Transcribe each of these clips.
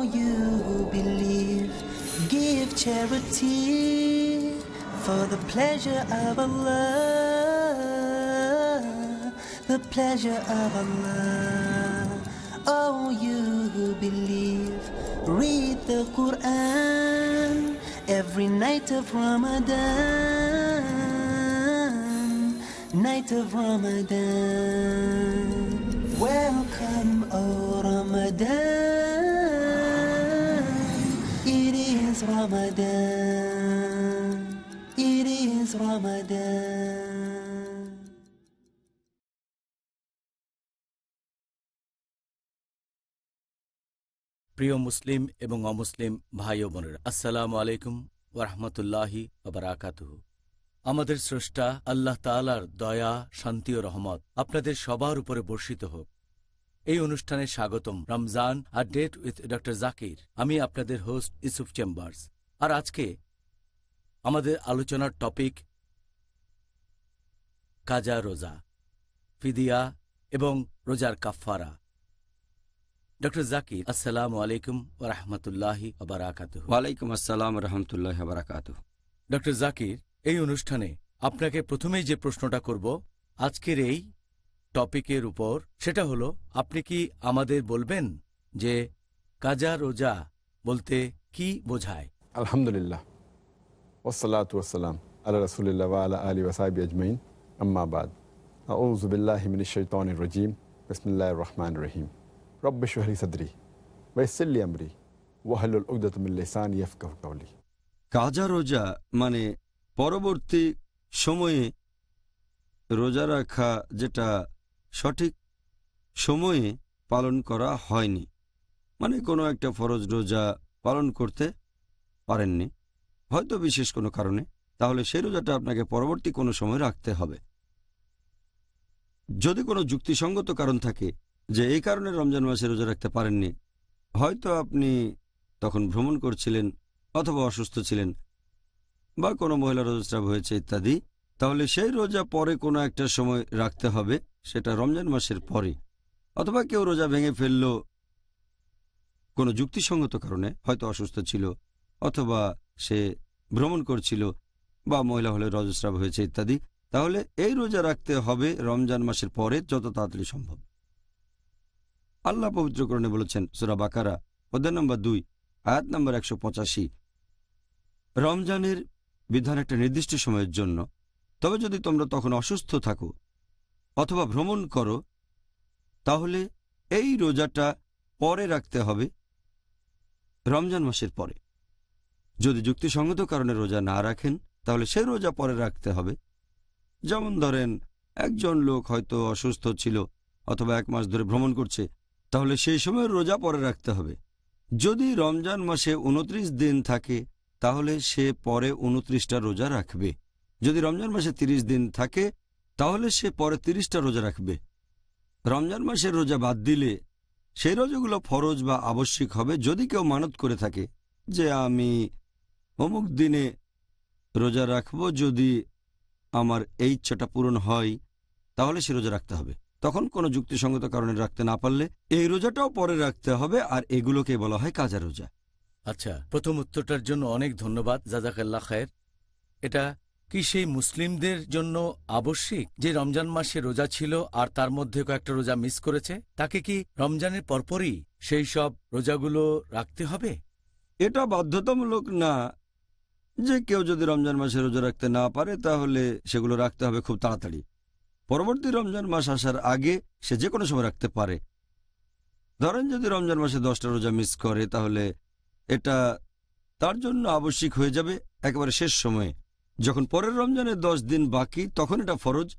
Oh, you believe, give charity for the pleasure of Allah, the pleasure of Allah. Oh, you who believe, read the Quran every night of Ramadan, night of Ramadan. Welcome, O Ramadan. প্রিয় মুসলিম এবং অমুসলিম ভাই ও বোনেরা, আসসালামু আলাইকুম ওরহমতুল্লাহি বারাকাতুহু আমাদের স্রষ্টা আল্লাহ তালার দয়া, শান্তি ও রহমত আপনাদের সবার উপরে বর্ষিত হোক। এই অনুষ্ঠানে স্বাগতম Ramzan a date with doctor Zakir. আমি আপনাদের হোস্ট ইসুফ চেম্বার্স। আর আজকে আমাদের আলোচনার টপিক কাজা রোজা ফিদিয়া এবং রোজার কাফফারা। ডক্টর জাকির আসসালামু আলাইকুম ওরহমতুল্লাহি বারাকাত ওয়ালাইকুম আসসালাম রহমতুল্লাহ বারাকাত ডক্টর জাকির এই অনুষ্ঠানে আপনাকে প্রথমেই যে প্রশ্নটা করব আজকের এই টপিকের উপর সেটা হলো আপনি কি আমাদের বলবেন যে কাজা রোজা বলতে কি বোঝায়? আলহামদুলিল্লাহ। ওসালাত ওসালাম আল্লাহ রসুলিল্লাহ আলা আলী ওসাহাবি আজমাইন। আম্মাবাদ আউজুবিল্লাহমিনশৈতন রজিম। বসমিল্লা রহমান রহিম। রব্বে শহরি সদরি ওয়াইসল্লি আমরি ওয়াহলুল উকদতুমিল্লিসান ইয়ফকাহ কাউলি কাজা রোজা মানে পরবর্তী সময়ে রোজা রাখা যেটা সঠিক সময়ে পালন করা হয়নি। মানে কোনো একটা ফরজ রোজা পালন করতে পারেননি। হয়তো বিশেষ কোনো কারণে। তাহলে সেই রোজাটা আপনাকে পরবর্তী কোনো সময় রাখতে হবে। যদি কোনো যুক্তিসঙ্গত কারণ থাকে যে এই কারণে রমজান মাসে রোজা রাখতে পারেননি, হয়তো আপনি তখন ভ্রমণ করছিলেন অথবা অসুস্থ ছিলেন বা কোনো মহিলা রোজস্রাব হয়েছে ইত্যাদি, তাহলে সেই রোজা পরে কোনো একটা সময় রাখতে হবে। সেটা রমজান মাসের পরে। অথবা কেউ রোজা ভেঙে ফেলল কোনো যুক্তিসঙ্গত কারণে, হয়তো অসুস্থ ছিল, অথবা সে ভ্রমণ করছিল বা মহিলা হলে রজস্রাব হয়েছে ইত্যাদি, তাহলে এই রোজা রাখতে হবে রমজান মাসের পরে যত তাড়াতাড়ি সম্ভব। আল্লাহ পবিত্রকরণে বলেছেন, সুরা বাকারা, অধ্যায় নম্বর দুই, আয়াত নম্বর একশো পঁচাশি। রমজানের বিধান একটা নির্দিষ্ট সময়ের জন্য। তবে যদি তোমরা তখন অসুস্থ থাকো অথবা ভ্রমণ করো, তাহলে এই রোজাটা পরে রাখতে হবে রমজান মাসের পরে। যদি যুক্তিসঙ্গত কারণে রোজা না রাখেন, তাহলে সে রোজা পরে রাখতে হবে। যেমন ধরেন, একজন লোক হয়তো অসুস্থ ছিল অথবা এক মাস ধরে ভ্রমণ করছে, তাহলে সেই সময় রোজা পরে রাখতে হবে। যদি রমজান মাসে উনত্রিশ দিন থাকে, তাহলে সে পরে উনত্রিশটা রোজা রাখবে। যদি রমজান মাসে ৩০ দিন থাকে তাহলে সে পরে তিরিশটা রোজা রাখবে। রমজান মাসের রোজা বাদ দিলে সেই রোজাগুলো ফরজ বা আবশ্যিক হবে যদি কেউ মানত করে থাকে যে আমি অমুক দিনে রোজা রাখব যদি আমার এই ইচ্ছাটা পূরণ হয়, তাহলে সে রোজা রাখতে হবে। তখন কোনো যুক্তিসঙ্গত কারণে রাখতে না পারলে এই রোজাটাও পরে রাখতে হবে আর এগুলোকে বলা হয় কাজা রোজা। আচ্ছা প্রথম উত্তরটার জন্য অনেক ধন্যবাদ। জাজাকাল্লা খায়ের। এটা কি সেই মুসলিমদের জন্য আবশ্যিক যে রমজান মাসে রোজা ছিল আর তার মধ্যে কয়েকটা রোজা মিস করেছে? তাকে কি রমজানের পরপরই সেই সব রোজাগুলো রাখতে হবে? এটা বাধ্যতামূলক না। যে কেউ যদি রমজান মাসে রোজা রাখতে না পারে, তাহলে সেগুলো রাখতে হবে খুব তাড়াতাড়ি। পরবর্তী রমজান মাস আসার আগে সে যে কোনো সময় রাখতে পারে। ধরেন যদি রমজান মাসে দশটা রোজা মিস করে, তাহলে এটা তার জন্য আবশ্যিক হয়ে যাবে একেবারে শেষ সময়ে। যখন পরের রমজানের দশ দিন বাকি, তখন এটা ফরজ।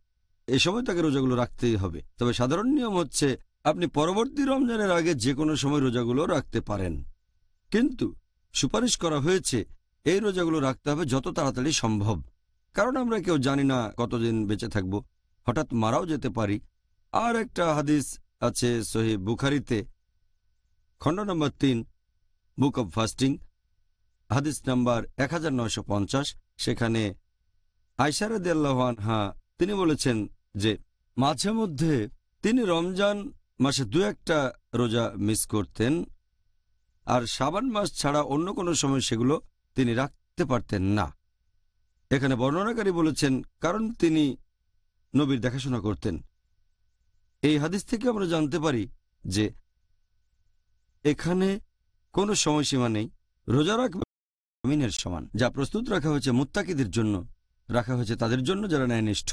এ সময় তাকে রোজাগুলো রাখতেই হবে। তবে সাধারণ নিয়ম হচ্ছে, আপনি পরবর্তী রমজানের আগে যে কোনো সময় রোজাগুলো রাখতে পারেন। কিন্তু সুপারিশ করা হয়েছে, এই রোজাগুলো রাখতে হবে যত তাড়াতাড়ি সম্ভব। কারণ আমরা কেউ জানি না কতদিন বেঁচে থাকব। হঠাৎ মারাও যেতে পারি। আর একটা হাদিস আছে সহি বুখারিতে, খণ্ড নম্বর তিন, বুক অব ফাস্টিং, হাদিস নাম্বার এক সেখানে আইসারদ হা তিনি বলেছেন যে, মাঝে মধ্যে তিনি রমজান মাসে দু একটা রোজা মিস করতেন আর সাবান মাস ছাড়া অন্য কোনো সময় সেগুলো তিনি রাখতে পারতেন না। এখানে বর্ণনাকারী বলেছেন, কারণ তিনি নবীর দেখাশোনা করতেন। এই হাদিস থেকে আমরা জানতে পারি যে, এখানে কোনো সময়সীমা নেই, রোজা রাখবে মিনের সমান। যা প্রস্তুত রাখা হয়েছে মুত্তাকিদের জন্য, রাখা হয়েছে তাদের জন্য যারা ন্যায়নিষ্ঠ।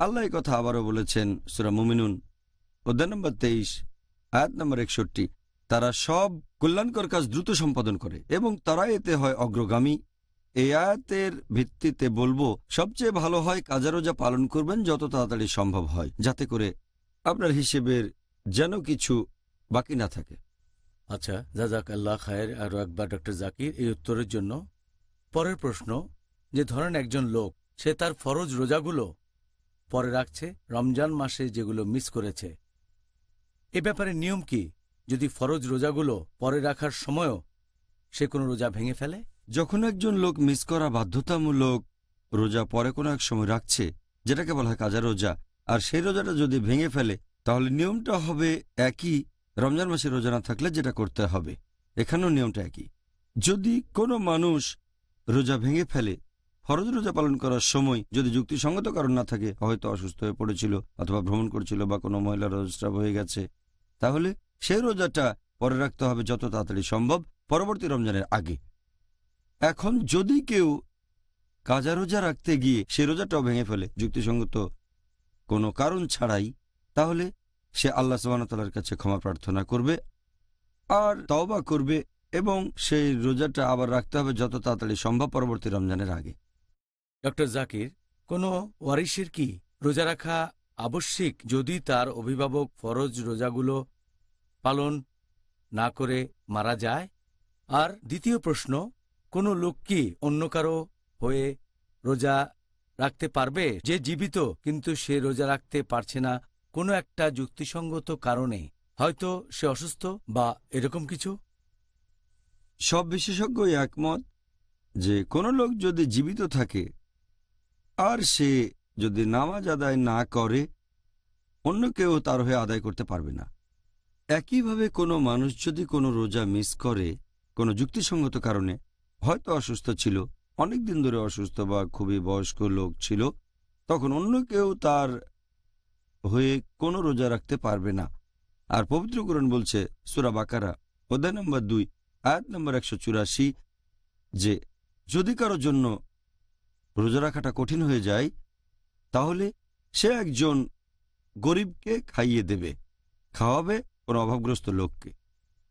আল্লাহ কথা আবারও বলেছেন সুরা মুমিনুন, অধ্যায় নম্বর তেইশ, আয়াত নম্বর একষট্টি। তারা সব কল্যাণকর কাজ দ্রুত সম্পাদন করে এবং তারা এতে হয় অগ্রগামী। এই আয়াতের ভিত্তিতে বলব, সবচেয়ে ভালো হয় কাজা রোজা পালন করবেন যত তাড়াতাড়ি সম্ভব হয়, যাতে করে আপনার হিসেবের যেন কিছু বাকি না থাকে। আচ্ছা জাজাক আল্লাহ খায়ের আরও একবার ডক্টর জাকির এই উত্তরের জন্য। পরের প্রশ্ন, যে ধরেন একজন লোক, সে তার ফরজ রোজাগুলো পরে রাখছে, রমজান মাসে যেগুলো মিস করেছে। এ ব্যাপারে নিয়ম কি? যদি ফরজ রোজাগুলো পরে রাখার সময়ও সে কোনো রোজা ভেঙে ফেলে? যখন একজন লোক মিস করা বাধ্যতামূলক রোজা পরে কোনো এক সময় রাখছে, যেটাকে বলা হয় কাজা রোজা, আর সেই রোজাটা যদি ভেঙে ফেলে, তাহলে নিয়মটা হবে একই রমজান মাসে রোজা না থাকলে যেটা করতে হবে, এখানেও নিয়মটা একই। যদি কোনো মানুষ রোজা ভেঙে ফেলে, ফরজ রোজা পালন করার সময় যদি যুক্তিসঙ্গত কারণ না থাকে, হয়তো অসুস্থ হয়ে পড়েছিল অথবা ভ্রমণ করছিল বা কোনো মহিলা রোজস্রাব হয়ে গেছে, তাহলে সেই রোজাটা পরে রাখতে হবে যত তাড়াতাড়ি সম্ভব, পরবর্তী রমজানের আগে। এখন যদি কেউ কাজা রোজা রাখতে গিয়ে সে রোজাটাও ভেঙে ফেলে, যুক্তিসঙ্গত কোনো কারণ ছাড়াই, তাহলে সে আল্লাহ সুবাহতালার কাছে ক্ষমা প্রার্থনা করবে আর তওবা করবে এবং সেই রোজাটা আবার রাখতে হবে যত তাড়াতাড়ি সম্ভব পরবর্তী রমজানের আগে। ডক্টর জাকির, কোনো ওয়ারিসের কি রোজা রাখা আবশ্যিক যদি তার অভিভাবক ফরজ রোজাগুলো পালন না করে মারা যায়? আর দ্বিতীয় প্রশ্ন, কোনো লোক কি অন্য কারও হয়ে রোজা রাখতে পারবে? যে জীবিত, কিন্তু সে রোজা রাখতে পারছে না কোনো একটা যুক্তিসঙ্গত কারণে হয়তো সে অসুস্থ বা এরকম কিছু? সব বিশেষজ্ঞই একমত যে কোনো লোক যদি জীবিত থাকে আর সে যদি নামাজ আদায় না করে, অন্য কেউ তার হয়ে আদায় করতে পারবে না। একইভাবে কোনো মানুষ যদি কোনো রোজা মিস করে, কোনো যুক্তিসঙ্গত কারণে হয়তো অসুস্থ ছিল, অনেক দিন ধরে অসুস্থ বা খুবই বয়স্ক লোক ছিল, তখন অন্য কেউ তার হয়ে কোনো রোজা রাখতে পারবে না। আর পবিত্রকরণ বলছে, সুরা বাকারা, অধ্যায় নম্বর দুই, আয়াত নম্বর একশো চুরাশি, যে যদি কারও জন্য রোজা রাখাটা কঠিন হয়ে যায়, তাহলে সে একজন গরিবকে খাইয়ে দেবে, খাওয়াবে কোনো অভাবগ্রস্ত লোককে।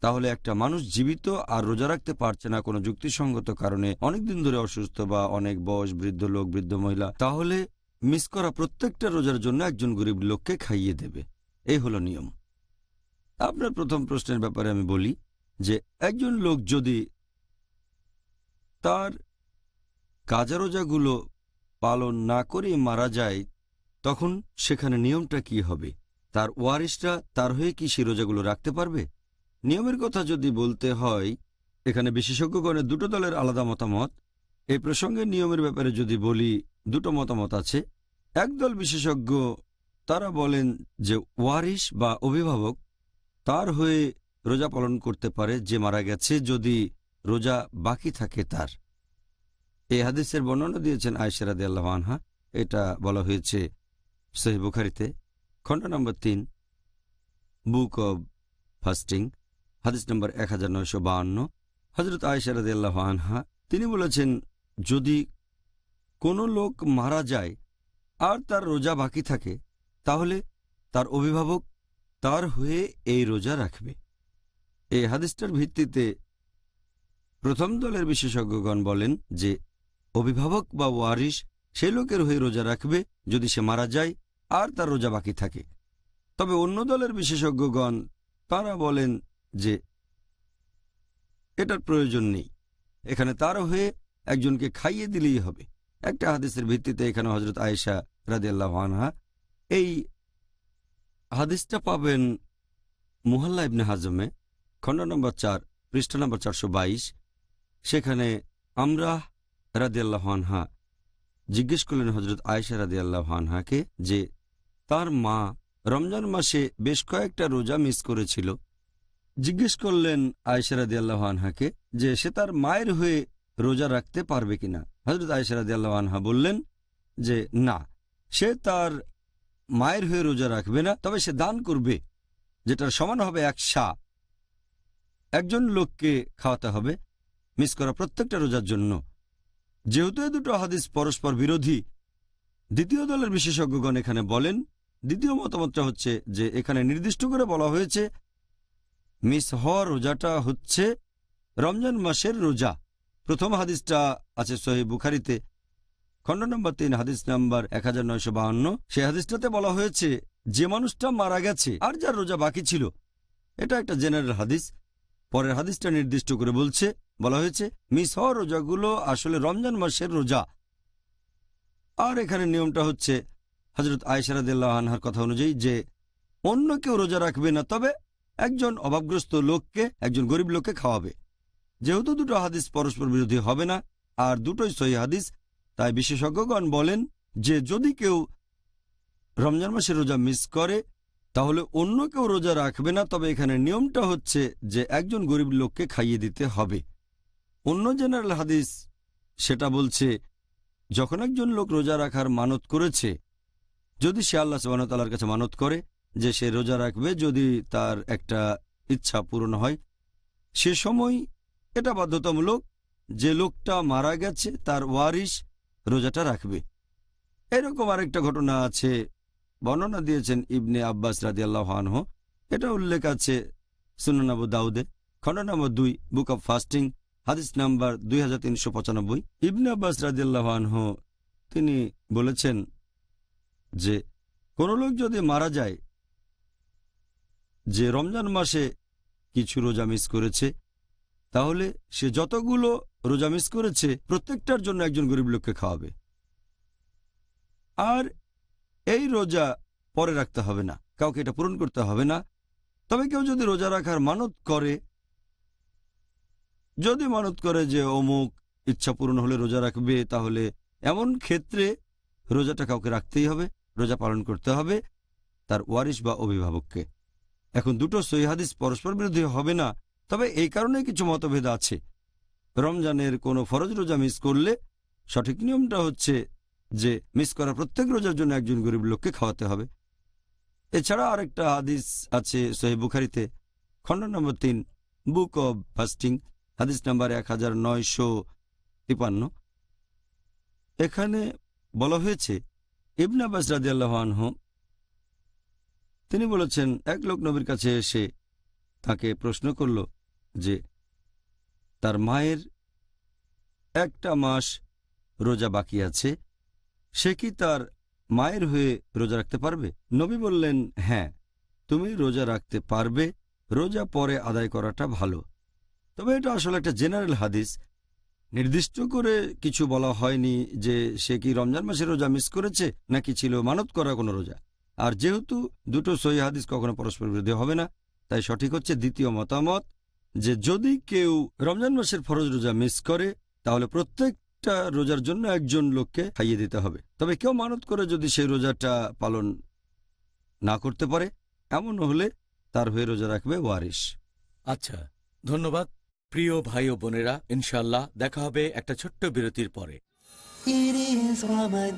তাহলে একটা মানুষ জীবিত আর রোজা রাখতে পারছে না কোনো যুক্তিসঙ্গত কারণে, অনেকদিন ধরে অসুস্থ বা অনেক বয়স বৃদ্ধ লোক, বৃদ্ধ মহিলা, তাহলে মিস করা প্রত্যেকটা রোজার জন্য একজন গরিব লোককে খাইয়ে দেবে। এই হলো নিয়ম। আপনার প্রথম প্রশ্নের ব্যাপারে আমি বলি যে, একজন লোক যদি তার কাজা রোজাগুলো পালন না করে মারা যায়, তখন সেখানে নিয়মটা কি হবে? তার ওয়ারিসরা তার হয়ে কি সে রোজাগুলো রাখতে পারবে? নিয়মের কথা যদি বলতে হয়, এখানে বিশেষজ্ঞগণের দুটো দলের আলাদা মতামত। এই প্রসঙ্গে নিয়মের ব্যাপারে যদি বলি দুটো মতামত আছে। একদল বিশেষজ্ঞ, তারা বলেন যে ওয়ারিস বা অভিভাবক তার হয়ে রোজা পালন করতে পারে যে মারা গেছে যদি রোজা বাকি থাকে তার। এই হাদিসের বর্ণনা দিয়েছেন আয়সেরাদ আল্লাহ আনহা। এটা বলা হয়েছে সহি বুখারিতে। খণ্ড নম্বর তিন, বুক অব ফাস্টিং, হাদিস নম্বর এক হাজার নয়শো বাহান্ন। হজরত আয়সেরাদ আনহা, তিনি বলেছেন, যদি কোনো লোক মারা যায় আর তার রোজা বাকি থাকে, তাহলে তার অভিভাবক তার হয়ে এই রোজা রাখবে। এই হাদিসটার ভিত্তিতে প্রথম দলের বিশেষজ্ঞগণ বলেন যে, অভিভাবক বা ওয়ারিশ সে লোকের হয়ে রোজা রাখবে যদি সে মারা যায় আর তার রোজা বাকি থাকে। তবে অন্য দলের বিশেষজ্ঞগণ তারা বলেন যে, এটার প্রয়োজন নেই। এখানে তার হয়ে একজনকে খাইয়ে দিলেই হবে। একটা হাদিসের ভিত্তিতে এখানে হজরত আয়েশা রাদিয়াল্লাহ আনহা এই হাদিসটা পাবেন মুহাল্লা ইবনে হাজমে, খণ্ড নম্বর চার, পৃষ্ঠা নম্বর চারশো বাইশ। সেখানে আমরা রাদিয়াল্লাহ আনহা জিজ্ঞেস করলেন হজরত আয়েশা রাদিয়াল্লাহ আনহাকে যে, তার মা রমজান মাসে বেশ কয়েকটা রোজা মিস করেছিল। জিজ্ঞেস করলেন আয়সারাদি আল্লাহ আনহাকে যে, সে তার মায়ের হয়ে রোজা রাখতে পারবে কিনা? হজরত আয়সারাদি আনহা বললেন যে, না, সে তার মায়ের হয়ে রোজা রাখবে না, তবে সে দান করবে, যেটার সমান হবে এক শা। একজন লোককে খাওয়াতে হবে, মিস করা প্রত্যেকটা রোজার জন্য। যেহেতু এ দুটো হাদিস পরস্পর বিরোধী, দ্বিতীয় দলের বিশেষজ্ঞগণ এখানে বলেন, দ্বিতীয় মতামতটা হচ্ছে যে, এখানে নির্দিষ্ট করে বলা হয়েছে, মিস হওয়ার রোজাটা হচ্ছে রমজান মাসের রোজা। প্রথম হাদিসটা আছে সহি বুখারিতে। খণ্ড নম্বর তিন, হাদিস নাম্বার এক নয়শো বাহান্ন। সেই হাদিসটাতে বলা হয়েছে, যে মানুষটা মারা গেছে আর যার রোজা বাকি ছিল, এটা একটা জেনারেল হাদিস। পরের হাদিসটা নির্দিষ্ট করে বলছে, বলা হয়েছে মিস হওয়া রোজাগুলো আসলে রমজান মাসের রোজা। আর এখানে নিয়মটা হচ্ছে হজরত আয়সারাদিল্লাহ আনহার কথা অনুযায়ী যে, অন্য কেউ রোজা রাখবে না, তবে একজন অভাবগ্রস্ত লোককে, একজন গরিব লোককে খাওয়াবে। যেহেতু দুটো হাদিস পরস্পর বিরোধী হবে না, আর দুটোই সহি হাদিস, তাই বিশেষজ্ঞগণ বলেন যে যদি কেউ রমজান মাসে রোজা মিস করে, তাহলে অন্য কেউ রোজা রাখবে না। তবে এখানে নিয়মটা হচ্ছে যে একজন গরিব লোককে খাইয়ে দিতে হবে। অন্য জেনারেল হাদিস সেটা বলছে, যখন একজন লোক রোজা রাখার মানত করেছে, যদি সে আল্লাহ সুবাহতালার কাছে মানত করে যে সে রোজা রাখবে, যদি তার একটা ইচ্ছা পূরণ হয়, সে সময় এটা বাধ্যতামূলক যে লোকটা মারা গেছে, তার ওয়ারিশ রোজাটা রাখবে। এরকম আরেকটা ঘটনা আছে, বর্ণনা দিয়েছেন ইবনে আব্বাস রাদি আনহ। এটা উল্লেখ আছে সুনানাবু দাউদে, খণ্ড নম্বর দুই, বুক অব ফাস্টিং, হাদিস নাম্বার দুই হাজার তিনশো পঁচানব্বই। ইবনে আব্বাস রাদি আল্লাহ আনহ, তিনি বলেছেন যে, কোনো লোক যদি মারা যায়, যে রমজান মাসে কিছু রোজা মিস করেছে তাহলে সে যতগুলো রোজা মিস করেছে, প্রত্যেকটার জন্য একজন গরিব লোককে খাওয়াবে। আর এই রোজা পরে রাখতে হবে না। কাউকে এটা পূরণ করতে হবে না। তবে কেউ যদি রোজা রাখার মানত করে, যদি মানত করে যে অমুক ইচ্ছা পূরণ হলে রোজা রাখবে, তাহলে এমন ক্ষেত্রে রোজাটা কাউকে রাখতেই হবে, রোজা পালন করতে হবে তার ওয়ারিশ বা অভিভাবককে। এখন দুটো সহিহাদিস পরস্পর বিরোধী হবে না। তবে এই কারণে কিছু মতভেদ আছে। রমজানের কোনো ফরজ রোজা মিস করলে সঠিক নিয়মটা হচ্ছে যে মিস করা প্রত্যেক রোজার জন্য একজন গরিব লোককে খাওয়াতে হবে। এছাড়া আরেকটা হাদিস আছে সোহেব বুখারিতে, খণ্ড নম্বর তিন, বুক অব ফাস্টিং, হাদিস নাম্বার এক হাজার নয়শো তিপান্ন। এখানে বলা হয়েছে, ইবন আব্বাস রাজিয়াল্লাহ আনহ, তিনি বলেছেন, এক লোক নবীর কাছে এসে তাকে প্রশ্ন করল যে তার মায়ের একটা মাস রোজা বাকি আছে, সে কি তার মায়ের হয়ে রোজা রাখতে পারবে? নবী বললেন হ্যাঁ তুমি রোজা রাখতে পারবে, রোজা পরে আদায় করাটা ভালো। তবে এটা আসলে একটা জেনারেল হাদিস। নির্দিষ্ট করে কিছু বলা হয়নি যে সে কি রমজান মাসে রোজা মিস করেছে, নাকি ছিল মানত করা কোনো রোজা। আর যেহেতু দুটো সহি হাদিস কখনো পরস্পর বিরোধী হবে না, তাই সঠিক হচ্ছে দ্বিতীয় মতামত যে যদি কেউ রমজান মাসের ফরজ রোজা মিস করে তাহলে প্রত্যেকটা রোজার জন্য একজন লোককে খাইয়ে দিতে হবে। তবে কেউ মানত করে যদি সেই রোজাটা পালন না করতে পারে এমন হলে তার হয়ে রোজা রাখবে ওয়ারিশ। আচ্ছা ধন্যবাদ। প্রিয় ভাই ও বোনেরা ইনশাল্লাহ দেখা হবে একটা ছোট্ট বিরতির পরে। It is Ramadan.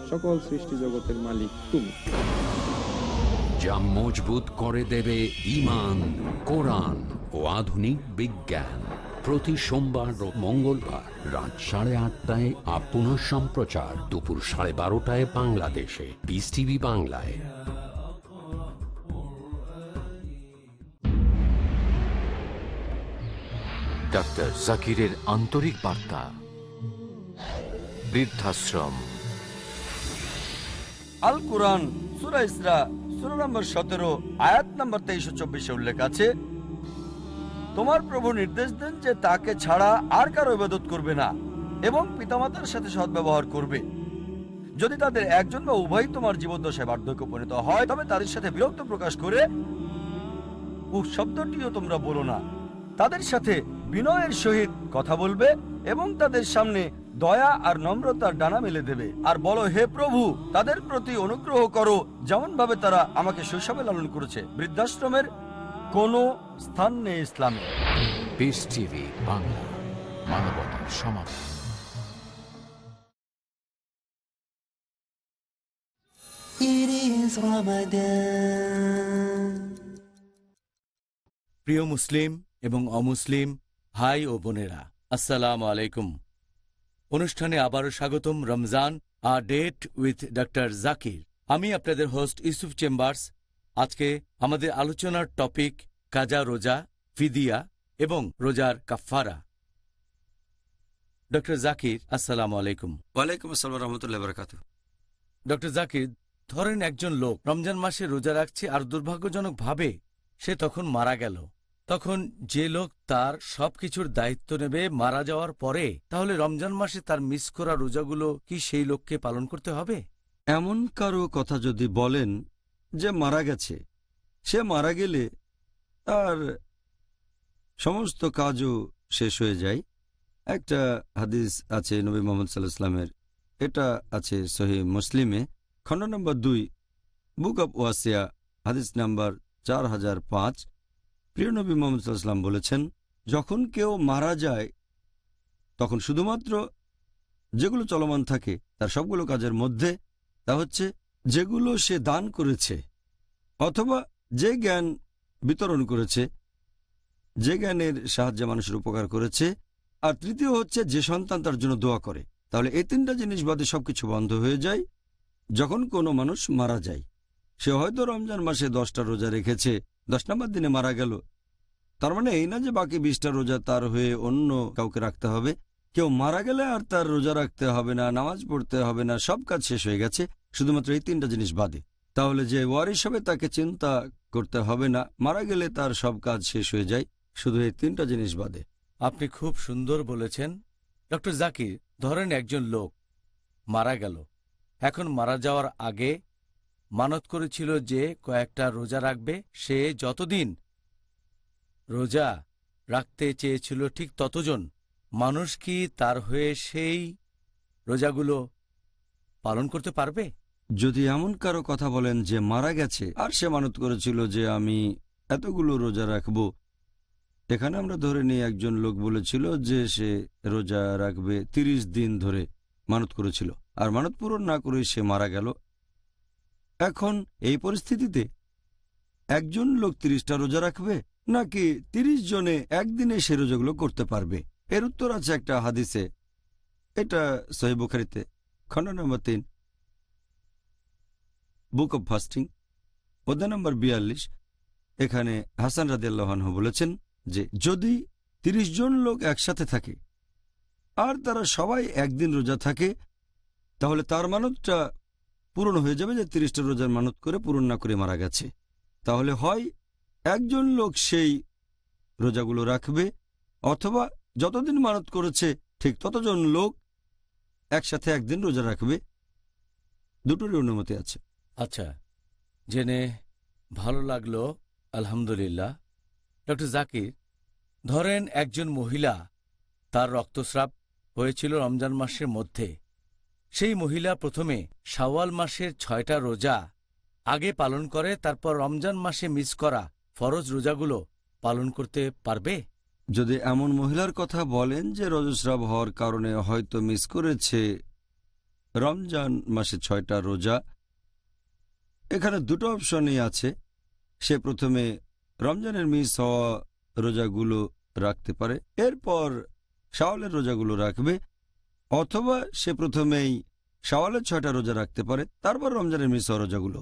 সকল সৃষ্টি জগতের মালিক তুমি। যা মজবুত করে দেবে ইমান কোরআন ও আধুনিক বিজ্ঞান। প্রতি সোমবার ও মঙ্গলবার রাত সাড়ে আটটায় আপন সম্প্রচার দুপুর সাড়ে বারোটায় বাংলাদেশে। বিস টিভি বাংলায়। ডাক্তার জাকিরের আন্তরিক বার্তা। বৃদ্ধাশ্রম। আল কোরআন, সুরা ইসরা, সুরা নম্বর সতেরো, আয়াত নম্বর তেইশশো চব্বিশে উল্লেখ আছে, তোমার প্রভু নির্দেশ দেন যে তাকে ছাড়া আর কারও ইবাদত করবে না এবং পিতামাতার সাথে সদ্ব্যবহার করবে। যদি তাদের একজন বা উভয় তোমার জীবদ্দশায় বার্ধক্য পরিণত হয়, তবে তাদের সাথে বিরক্ত প্রকাশ করে উহ, শব্দটিও তোমরা বলো না। তাদের সাথে বিনয়ের সহিত কথা বলবে এবং তাদের সামনে দয়া আর নম্রতার ডানা মেলে দেবে। আর বলো হে প্রভু তাদের প্রতি অনুগ্রহ করো যেমন ভাবে তারা আমাকে শৈশবে লালন করেছে। বৃদ্ধাশ্রমের কোনো স্থান নেই ইসলামে। বাংলা মানবতার সমাধান. প্রিয় মুসলিম এবং অমুসলিম ভাই ও বোনেরা আসসালামু আলাইকুম। অনুষ্ঠানে আবারও স্বাগতম Ramzan a date with doctor Zakir. আমি আপনাদের হোস্ট ইউসুফ চেম্বার্স। আজকে আমাদের আলোচনার টপিক কাজা রোজা ফিদিয়া এবং রোজার কাফফারা। ডক্টর জাকির আসসালাম আলাইকুম। ওয়ালাইকুম আসসালাম রহমতুল্লাহ বরকাত ডক্টর জাকির ধরেন একজন লোক রমজান মাসে রোজা রাখছে আর দুর্ভাগ্যজনকভাবে সে তখন মারা গেল। তখন যে লোক তার সবকিছুর দায়িত্ব নেবে মারা যাওয়ার পরে, তাহলে রমজান মাসে তার মিস করা রোজাগুলো কি সেই লোককে পালন করতে হবে? এমন কারও কথা যদি বলেন যে মারা গেছে, সে মারা গেলে তার সমস্ত কাজও শেষ হয়ে যায়। একটা হাদিস আছে নবী মোহাম্মদ সাল্লাহ ইসলামের এটা আছে সহি মুসলিমে, খণ্ড নম্বর দুই, বুক অব ওয়াসিয়া, হাদিস নাম্বার চার হাজার পাঁচ। প্রিয় নবী মোহাম্মদ ইসলাম বলেছেন, যখন কেউ মারা যায়, তখন শুধুমাত্র যেগুলো চলমান থাকে, তার সবগুলো কাজের মধ্যে, তা হচ্ছে যেগুলো সে দান করেছে অথবা যে জ্ঞান বিতরণ করেছে, যে জ্ঞানের সাহায্যে মানুষের উপকার করেছে, আর তৃতীয় হচ্ছে যে সন্তান তার জন্য দোয়া করে। তাহলে এই তিনটা জিনিস বাদে সবকিছু বন্ধ হয়ে যায়, যখন কোনো মানুষ মারা যায়। সে হয়তো রমজান মাসে দশটা রোজা রেখেছে দশ নম্বর দিনে মারা গেল। তার মানে এই না যে বাকি বিশটা রোজা তার হয়ে অন্য কাউকে রাখতে হবে। কেউ মারা গেলে আর তার রোজা রাখতে হবে না, নামাজ পড়তে হবে না, সব কাজ শেষ হয়ে গেছে। শুধুমাত্র এই তিনটা জিনিস বাদে। তাহলে যে ওয়ারিস হবে তাকে চিন্তা করতে হবে না। মারা গেলে তার সব কাজ শেষ হয়ে যায়। শুধু এই তিনটা জিনিস বাদে। আপনি খুব সুন্দর বলেছেন। ডক্টর জাকির, ধরেন একজন লোক মারা গেল। এখন মারা যাওয়ার আগে মানত করেছিল যে কয়েকটা রোজা রাখবে, সে যতদিন রোজা রাখতে চেয়েছিল ঠিক ততজন মানুষ কি তার হয়ে সেই রোজাগুলো পালন করতে পারবে? যদি এমন কারও কথা বলেন যে মারা গেছে, আর সে মানত করেছিল যে আমি এতগুলো রোজা রাখব, এখানে আমরা ধরে নিই একজন লোক বলেছিল যে সে রোজা রাখবে ৩০ দিন ধরে মানত করেছিল। আর মানত পূরণ না করে সে মারা গেল। এখন এই পরিস্থিতিতে একজন লোক তিরিশটা রোজা রাখবে নাকি ৩০ জনে একদিনে সে রোজাগুলো করতে পারবে? এর উত্তর আছে একটা হাদিসে। এটা সহি বুখারিতে। খণ্ড নম্বর তিন। বুক অব ফাস্টিং অধ্যায় নম্বর বিয়াল্লিশ। এখানে হাসান রাদিয়াল্লাহানহ বলেছেন যে, যদি ৩০ জন লোক একসাথে থাকে আর তারা সবাই একদিন রোজা থাকে, তাহলে তার মানতটা পূরণ হয়ে যাবে যে তিরিশটা রোজার মানত করে পূরণ না করে মারা গেছে। তাহলে হয় একজন লোক সেই রোজাগুলো রাখবে, অথবা যতদিন মানত করেছে ঠিক ততজন লোক একসাথে একদিন রোজা রাখবে। দুটোরই অনুমতি আছে। আচ্ছা জেনে ভালো লাগল, আলহামদুলিল্লাহ। ডক্টর জাকির, ধরেন একজন মহিলা তার রক্তস্রাব হয়েছিল রমজান মাসের মধ্যে। সেই মহিলা প্রথমে শাওয়াল মাসের ছয়টা রোজা আগে পালন করে, তারপর রমজান মাসে মিস করা ফরজ রোজাগুলো পালন করতে পারবে? যদি এমন মহিলার কথা বলেন যে রজস্রাব হওয়ার কারণে হয়তো মিস করেছে, রমজান মাসে ছয়টা রোজা, এখানে দুটো অপশনই আছে। সে প্রথমে রমজানের মিস হওয়া রোজাগুলো রাখতে পারে, এরপর শাওয়ালের রোজাগুলো রাখবে। অথবা সে প্রথমেই শাওয়ালের ছয়টা রোজা রাখতে পারে, তারপর রমজানের মিস হওয়া রোজাগুলো।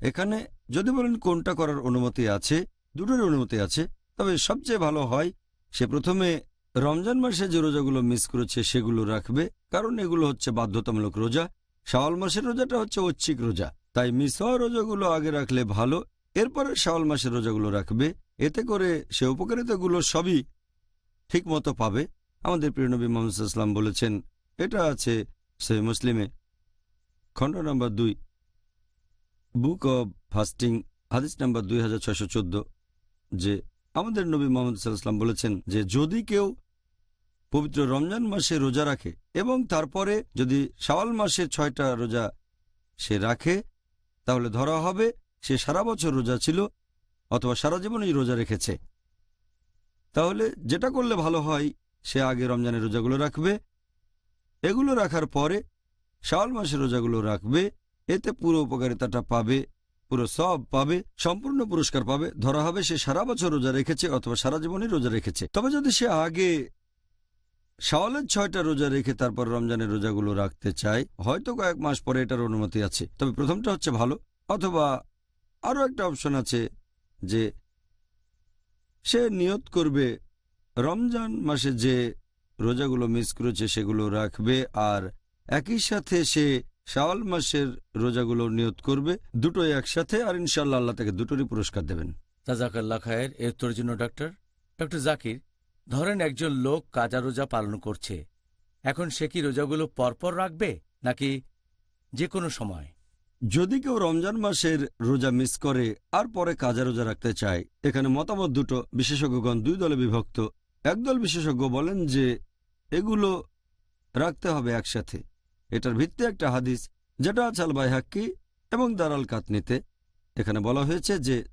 এখানে যদি বলেন কোনটা করার অনুমতি আছে দুটোর অনুমতি আছে, তবে সবচেয়ে ভালো হয় সে প্রথমে রমজান মাসে যে রোজাগুলো মিস করেছে সেগুলো রাখবে, কারণ এগুলো হচ্ছে বাধ্যতামূলক রোজা। শাওয়াল মাসের রোজাটা হচ্ছে ঐচ্ছিক রোজা, তাই মিসওয়া রোজাগুলো আগে রাখলে ভালো, এরপরে শাওয়াল মাসের রোজাগুলো রাখবে, এতে করে সে উপকারিতাগুলো সবই ঠিক মতো পাবে। আমাদের প্রিয় নবী মোহাম্মদ বলেছেন, এটা আছে সে মুসলিমে। খণ্ড নম্বর দুই বুক অব ফাস্টিং হাদিস নাম্বার দুই যে আমাদের নবী মোহাম্মদ সাল্লাম বলেছেন যে যদি কেউ পবিত্র রমজান মাসে রোজা রাখে এবং তারপরে যদি শাওয়াল মাসে ছয়টা রোজা সে রাখে, তাহলে ধরা হবে সে সারা বছর রোজা ছিল অথবা সারা জীবনই রোজা রেখেছে। তাহলে যেটা করলে ভালো হয় সে আগে রমজানের রোজাগুলো রাখবে, এগুলো রাখার পরে শাওয়াল মাসের রোজাগুলো রাখবে, এতে পুরো উপকারিতাটা পাবে, পুরো সব পাবে, সম্পূর্ণ পুরস্কার পাবে, ধরা হবে সে সারা বছর রোজা রেখেছে অথবা সারা জীবনই রোজা রেখেছে। তবে যদি সে আগে শাওয়ালের ছয়টা রোজা রেখে তারপর রমজানের রোজাগুলো রাখতে চায়, হয়তো কয়েক মাস পরে এটার অনুমতি আছে। তবে প্রথমটা হচ্ছে ভালো, অথবা আরও একটা অপশন আছে যে সে নিয়ত করবে রমজান মাসে যে রোজাগুলো মিস করেছে সেগুলো রাখবে আর একই সাথে সে শাওয়াল মাসের রোজাগুলো নিয়ত করবে দুটোই একসাথে আর ইনশাল্লাহ আল্লাহ তাকে দুটোরই পুরস্কার দেবেন। জাজাকাল্লা খায়ের এর তোর জন্য ডক্টর ডক্টর জাকির ধরেন একজন লোক কাজা রোজা পালন করছে। এখন সে কি রোজাগুলো পরপর রাখবে নাকি যে কোনো সময়? যদি কেউ রমজান মাসের রোজা মিস করে আর পরে কাজা রোজা রাখতে চায় এখানে মতামত দুটো। বিশেষজ্ঞগণ দুই দলে বিভক্ত। একদল বিশেষজ্ঞ বলেন যে এগুলো রাখতে হবে একসাথে। এটার ভিত্তি একটা হাদিস, যেটা আছে আল বাইহাক্কি এবং দারাল কাতনিতে। এখানে বলা হয়েছে যে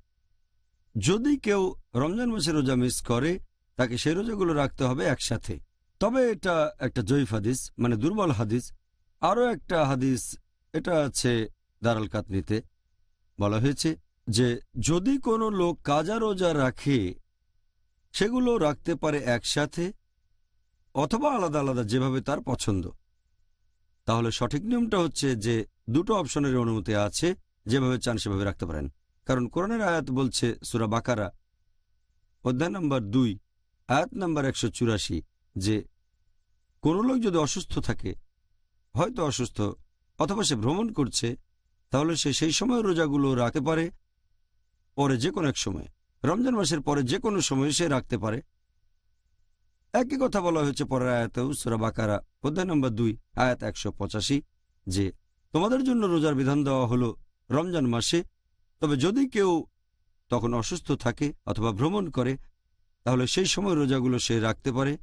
যদি কেউ রমজান মাসের রোজা মিস করে, তাকে সেই রোজাগুলো রাখতে হবে একসাথে। তবে এটা একটা জয়ীফ হাদিস মানে দুর্বল হাদিস। আরও একটা হাদিস, এটা আছে দারাল কাতনিতে। বলা হয়েছে যে যদি কোনো লোক কাজা রোজা রাখে সেগুলো রাখতে পারে একসাথে অথবা আলাদা আলাদা যেভাবে তার পছন্দ। তাহলে সঠিক নিয়মটা হচ্ছে যে দুটো অপশনের অনুমতি আছে, যেভাবে চান সেভাবে রাখতে পারেন। কারণ কোরআনের আয়াত বলছে, সুরা বাকারা, অধ্যায় নম্বর দুই, আয়াত নম্বর একশো চুরাশি, যে কোনো লোক যদি অসুস্থ থাকে, হয়তো অসুস্থ অথবা সে ভ্রমণ করছে, তাহলে সে সেই সময় রোজাগুলো রাখতে পারে, পরে যে কোনো এক সময়। রমজান মাসের পরে যে কোনো সময় সে রাখতে পারে। একই কথা বলা হয়েছে পরের আয়াতেও, সুরা বাকারা, অধ্যায় নম্বর দুই, আয়াত একশো পঁচাশি, যে তোমাদের জন্য রোজার বিধান দেওয়া হলো রমজান মাসে, তবে যদি কেউ তখন অসুস্থ থাকে অথবা ভ্রমণ করে, তাহলে সেই সময় রোজাগুলো সে রাখতে পারে।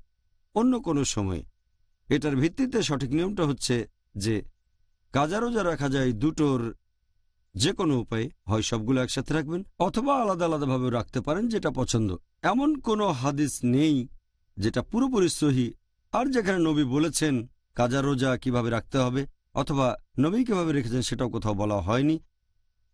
অন্য কোনো সময়ে। এটার ভিত্তিতে সঠিক নিয়মটা হচ্ছে যে, কাজা রোজা রাখা যায় দুটোর যে কোনো উপায়ে হয় সবগুলো একসাথে রাখবেন অথবা আলাদা আলাদাভাবে রাখতে পারেন যেটা পছন্দ। এমন কোনো হাদিস নেই যেটা পুরোপুরি সহি। আর যেখানে নবী বলেছেন, কাজা রোজা কীভাবে রাখতে হবে অথবা নবী কীভাবে রেখেছেন সেটাও কোথাও বলা হয়নি।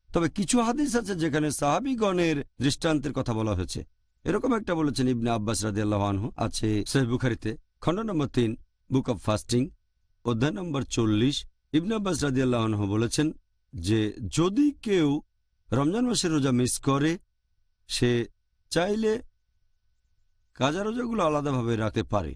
তবে কিছু হাদিস আছে যেখানে সাহাবিগণের দৃষ্টান্তের কথা বলা হয়েছে। এরকম একটা বলেছেন ইবনে আব্বাস রাদি আল্লাহানহু আছে বুখারিতে খণ্ড নম্বর তিন, বুক অব ফাস্টিং, অধ্যায় নম্বর চল্লিশ। ইবনে আব্বাস রাদি আল্লাহানহু বলেছেন যে যদি কেউ রমজান মাসের রোজা মিস করে, সে চাইলে কাজা রোজাগুলো আলাদাভাবে রাখতে পারে।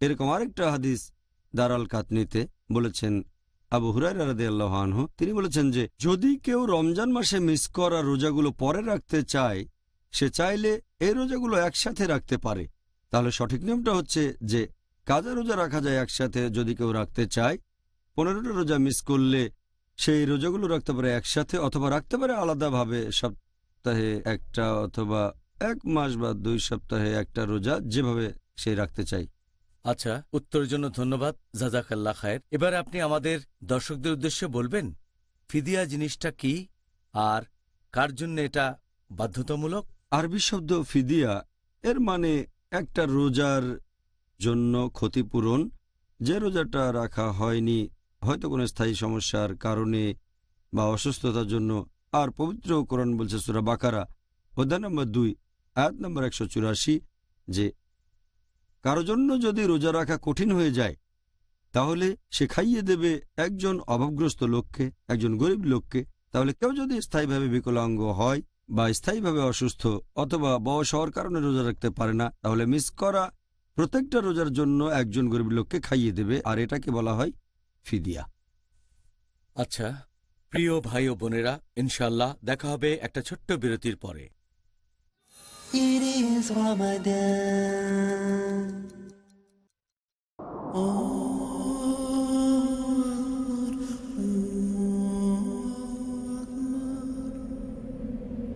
এরকম আরেকটা হাদিস দারাল কাতনিতে বলেছেন আবু হুরাই রাদে আল্লাহানহ তিনি বলেছেন যে, যদি কেউ রমজান মাসে মিস করা রোজাগুলো পরে রাখতে চায়, সে চাইলে এই রোজাগুলো একসাথে রাখতে পারে। তাহলে সঠিক নিয়মটা হচ্ছে যে, কাজা রোজা রাখা যায় একসাথে যদি কেউ রাখতে চায়, পনেরোটা রোজা মিস করলে সেই রোজাগুলো রাখতে পারে একসাথে অথবা রাখতে পারে আলাদাভাবে। সপ্তাহে একটা অথবা এক মাস বা দুই সপ্তাহে একটা রোজা যেভাবে সে রাখতে চাই আচ্ছা উত্তরের জন্য ধন্যবাদ। জাজাকাল্লা খায়ের। এবার আপনি আমাদের দর্শকদের উদ্দেশ্যে বলবেন ফিদিয়া জিনিসটা কি আর কার জন্য এটা বাধ্যতামূলক? আরবি শব্দ ফিদিয়া এর মানে একটা রোজার জন্য ক্ষতিপূরণ। যে রোজাটা রাখা হয়নি হয়তো কোনো স্থায়ী সমস্যার কারণে বা অসুস্থতার জন্য আর পবিত্র কোরআন বলছে সুরা বাকারা, অধ্যায় নম্বর দুই, আয়াত নম্বর একশো চুরাশি, যে কারও জন্য যদি রোজা রাখা কঠিন হয়ে যায়, তাহলে সে খাইয়ে দেবে একজন অভাবগ্রস্ত লোককে, একজন গরিব লোককে। তাহলে কেউ যদি স্থায়ীভাবে বিকলাঙ্গ হয় বা স্থায়ীভাবে অসুস্থ অথবা বয়স হওয়ার কারণে রোজা রাখতে পারে না, তাহলে মিস করা প্রত্যেকটা রোজার জন্য একজন গরিব লোককে খাইয়ে দেবে। আর এটাকে বলা হয় ফিদিয়া। আচ্ছা প্রিয় ভাই ও বোনেরা ইনশাল্লাহ দেখা হবে একটা ছোট্ট বিরতির পরে। It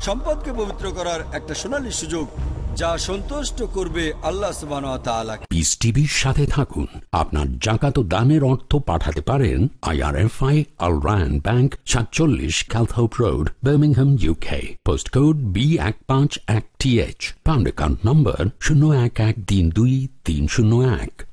সম্পদকে পবিত্র করার একটা সোনালী সুযোগ যা সন্তুষ্ট করবে আল্লাহ পিস টিভির সাথে থাকুন। আপনার জাকাত দানের অর্থ পাঠাতে পারেন আইআরএফআই আল রায়ন ব্যাংক সাতচল্লিশ Calthorpe road Birmingham UK post code B এক পাঁচ এক টি এইচ পাউন্ড অ্যাকাউন্ট নম্বর শূন্য এক এক তিন দুই তিন শূন্য এক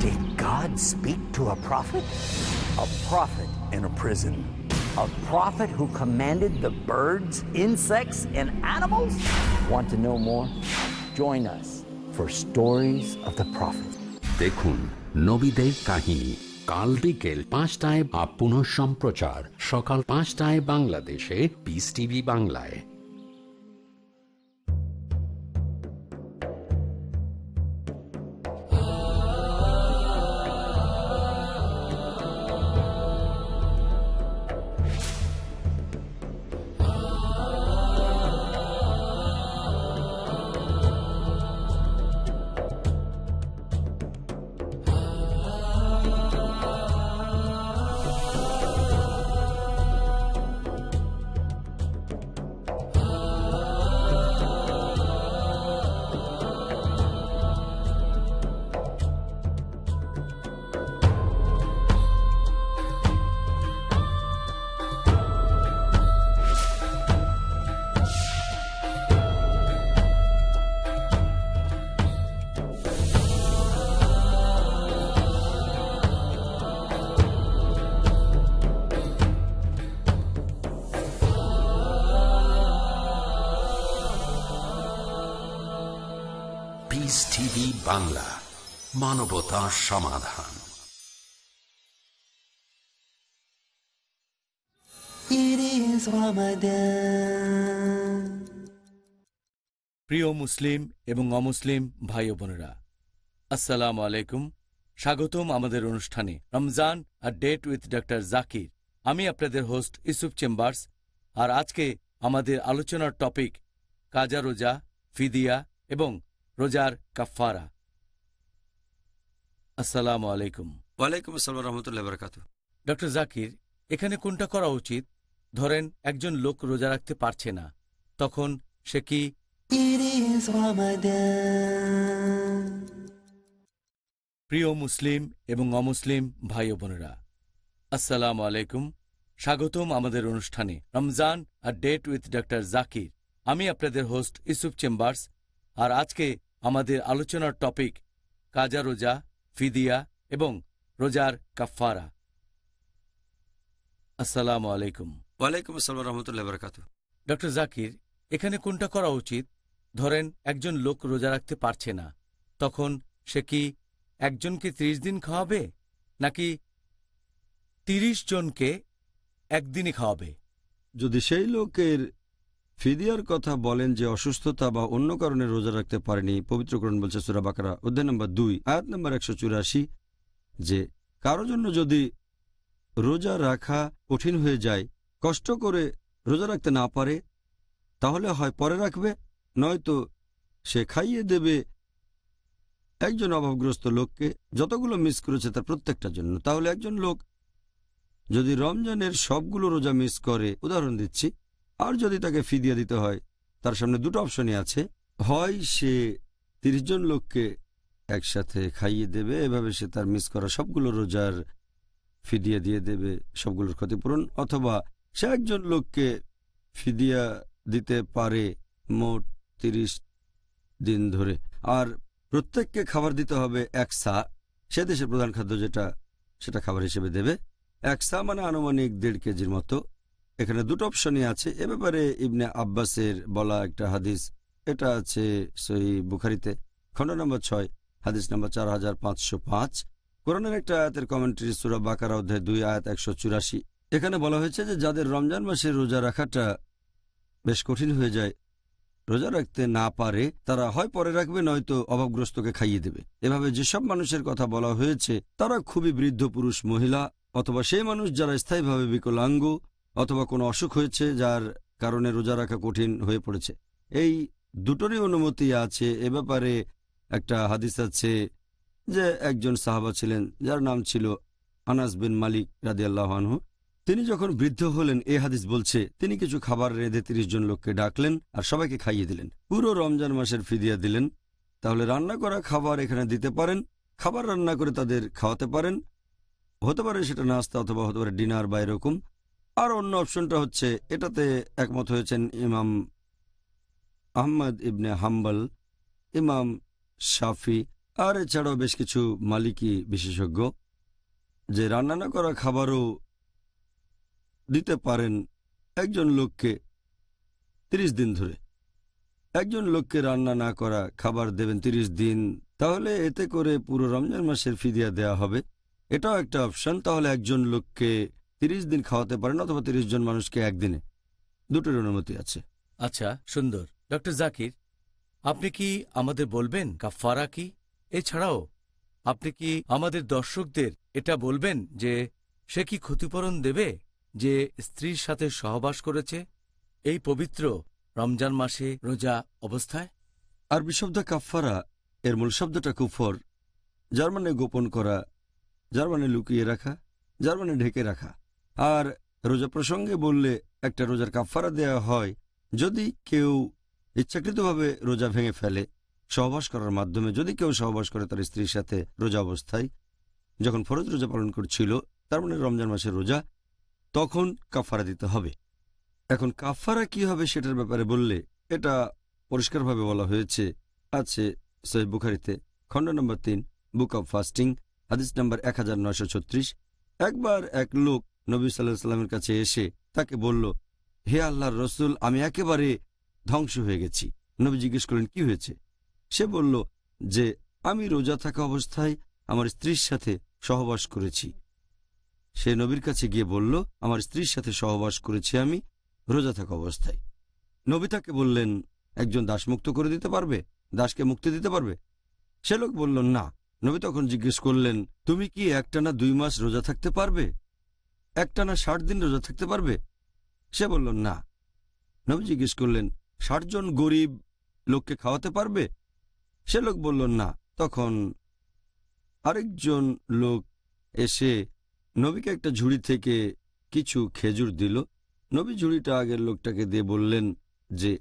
Did God speak to a prophet? A prophet in a prison. A prophet who commanded the birds, insects, and animals? Want to know more? Join us for Stories of the Prophets. দেখুন নবীদের কাহিনী কাল বিকেল পাঁচটায় বা পুনঃ সম্প্রচার সকাল পাঁচটায় বাংলাদেশে পিস টিভি বাংলায় মুসলিম এবং অমুসলিম ভাই বোনেরা। আসসালামু আলাইকুম। স্বাগতম আমাদের অনুষ্ঠানে Ramzan a date with doctor Zakir. আমি আপনাদের হোস্ট ইসুফ চেম্বার্স আর আজকে আমাদের আলোচনার টপিক কাজা রোজা ফিদিয়া এবং রোজার কাফফারা। আসসালামু আলাইকুম। ওয়ালাইকুম আসসালাম রহমতুল্লাহ বরকাত ডক্টর জাকির এখানে কোনটা করা উচিত? ধরেন একজন লোক রোজা রাখতে পারছে না তখন সে কি is Ramadan. প্রিয় মুসলিম এবং অমুসলিম ভাই ও বোনেরা আসসালামু আলাইকুম। স্বাগতম আমাদের অনুষ্ঠানে Ramzan a date with doctor Zakir. আমি আপনাদের হোস্ট ইসুফ চেম্বার্স আর আজকে আমাদের আলোচনার টপিক কাজা রোজা ফিদিয়া এবং রোজার কাফফারা। আসসালামু আলাইকুম। ওয়ালাইকুম আসসালাম রহমতুল্লাহ বরকাত ডক্টর জাকির এখানে কোনটা করা উচিত? ধরেন, একজন লোক রোজা রাখতে পারছে না, তখন সে কি একজনকে ত্রিশ দিন খাওয়াবে? নাকি তিরিশ জনকে একদিনই খাওয়াবে? যদি সেই লোকের ফিদিয়ার কথা বলেন যে অসুস্থতা বা অন্য কারণে রোজা রাখতে পারেনি পবিত্রকরণ বলছে সুরা বাকারা, অধ্যায় নম্বর দুই, আয়াত নম্বর একশো চুরাশি, যে কারও জন্য যদি রোজা রাখা কঠিন হয়ে যায়, কষ্ট করে রোজা রাখতে না পারে, তাহলে হয় পরে রাখবে? নয়তো সে খাইয়ে দেবে। একজন অভাবগ্রস্ত লোককে যতগুলো মিস করেছে তার প্রত্যেকটার জন্য। তাহলে একজন লোক যদি রমজানের সবগুলো রোজা মিস করে, উদাহরণ দিচ্ছি, আর যদি তাকে ফিদিয়া দিতে হয়, তার সামনে দুটো অপশনই আছে। হয় সে তিরিশ জন লোককে একসাথে খাইয়ে দেবে, এভাবে সে তার মিস করা সবগুলো রোজার ফিদিয়া দিয়ে দেবে, সবগুলোর ক্ষতিপূরণ, অথবা সে একজন লোককে ফিদিয়া দিতে পারে মোট তিরিশ দিন ধরে। আর প্রত্যেককে খাবার দিতে হবে এক সা। সে দেশের প্রধান খাদ্য যেটা, সেটা খাবার হিসেবে দেবে। এক সা মানে আনুমানিক দেড় কেজির মতো। এখানে দুটো অপশনই আছে। এ ব্যাপারে ইবনে আব্বাসের বলা একটা হাদিস। এটা আছে সই বুখারিতে। খণ্ড নম্বর ছয়, হাদিস নম্বর চার হাজার পাঁচশো পাঁচ। কোরআনের একটা আয়াতের কমেন্ট্রি সুরা বাকার অধ্যায় দুই, আয়াত একশো চুরাশি। এখানে বলা হয়েছে যে, যাদের রমজান মাসে রোজা রাখাটা বেশ কঠিন হয়ে যায় রোজা রাখতে না পারে, তারা হয় পরে রাখবে, নয়তো অভাবগ্রস্তকে খাইয়ে দেবে। এভাবে যেসব মানুষের কথা বলা হয়েছে, তারা খুবই বৃদ্ধ পুরুষ মহিলা, অথবা সেই মানুষ যারা স্থায়ীভাবে বিকলাঙ্গ, অথবা কোনো অসুখ হয়েছে যার কারণে রোজা রাখা কঠিন হয়ে পড়েছে। এই দুটোরই অনুমতি আছে। এ ব্যাপারে একটা হাদিস আছে যে একজন সাহাবা ছিলেন, যার নাম ছিল আনাস বিন মালিক রাদিয়াল্লাহানহু তিনি যখন বৃদ্ধ হলেন, এ হাদিস বলছে, তিনি কিছু খাবার রেঁধে তিরিশ জন লোককে ডাকলেন আর সবাইকে খাইয়ে দিলেন। পুরো রমজান মাসের ফিদিয়া দিলেন। তাহলে রান্না করা খাবার এখানে দিতে পারেন, খাবার রান্না করে তাদের খাওয়াতে পারেন। হতে পারে সেটা নাস্তা অথবা হতে পারে ডিনার বা এরকম। আর অন্য অপশনটা হচ্ছে, এটাতে একমত হয়েছেন ইমাম আহমদ ইবনে হাম্বল, ইমাম শাফি, আর এছাড়াও বেশ কিছু মালিকি বিশেষজ্ঞ। যে রান্না না করা খাবারও দিতে পারেন একজন লোককে ৩০ দিন ধরে। একজন লোককে রান্না না করা, খাবার দেবেন ৩০ দিন, তাহলে এতে করে পুরো রমজান মাসের ফিদিয়া দেয়া হবে। এটাও একটা অপশন, তাহলে একজন লোককে ৩০ দিন খাওয়াতে পারেন অথবা ৩০ জন মানুষকে একদিনে। দুটোর অনুমতি আছে। আচ্ছা সুন্দর। ডক্টর জাকির, আপনি কি আমাদের বলবেন? কাফারা কি? এছাড়াও, আপনি কি আমাদের দর্শকদের এটা বলবেন যে সে কি ক্ষতিপূরণ দেবে? যে স্ত্রীর সাথে সহবাস করেছে, এই পবিত্র রমজান মাসে রোজা অবস্থায়? আরবি শব্দ কাফারা এর মূল শব্দটা কুফর। যার মানে গোপন করা যার মানে লুকিয়ে রাখা যার মানে ঢেকে রাখা। আর রোজা প্রসঙ্গে বললে একটা রোজার কাফারা দেয়া হয়, যদি কেউ ইচ্ছাকৃতভাবে রোজা ভেঙে ফেলে, সহবাস করার মাধ্যমে যদি কেউ সহবাস করে তার স্ত্রীর সাথে রোজা অবস্থায়, যখন ফরজ রোজা পালন করছিল, তার মানে রমজান মাসের রোজা তখন কাফারা দিতে হবে। এখন কাফারা কি হবে সেটার ব্যাপারে বললে এটা পরিষ্কারভাবে বলা হয়েছে, আছে সহি বুখারিতে। খণ্ড নম্বর তিন, বুক অব ফাস্টিং, হাদিস নম্বর এক হাজার নয়শো ছত্রিশ। একবার এক লোক নবী সাল্লাহ সাল্লামের কাছে এসে তাকে বলল, হে আল্লাহর রসুল, আমি একেবারে ধ্বংস হয়ে গেছি। নবী জিজ্ঞেস করলেন, কি হয়েছে? সে বলল যে, আমি রোজা থাকা অবস্থায় আমার স্ত্রীর সাথে সহবাস করেছি। সে নবীর কাছে গিয়ে বলল, আমার স্ত্রীর সাথে সহবাস করেছি আমি, রোজা থাকা অবস্থায়। নবী তাকে বললেন, একজন দাস মুক্ত করে দিতে পারবে? দাসকে মুক্তি দিতে পারবে? সে লোক বলল, না। নবী তখন জিজ্ঞেস করলেন, তুমি কি একটানা দুই মাস রোজা থাকতে পারবে? একটানা ষাট দিন রোজা থাকতে পারবে? সে বলল, না। নবী জিজ্ঞেস করলেন, ষাট জন গরিব লোককে খাওয়াতে পারবে? সে লোক বলল, না। তখন আরেকজন লোক এসে নবীকে একটা ঝুড়ি থেকে কিছু খেজুর দিল। নবী ঝুড়িটা আগের লোকটাকে দিয়ে বললেন যে,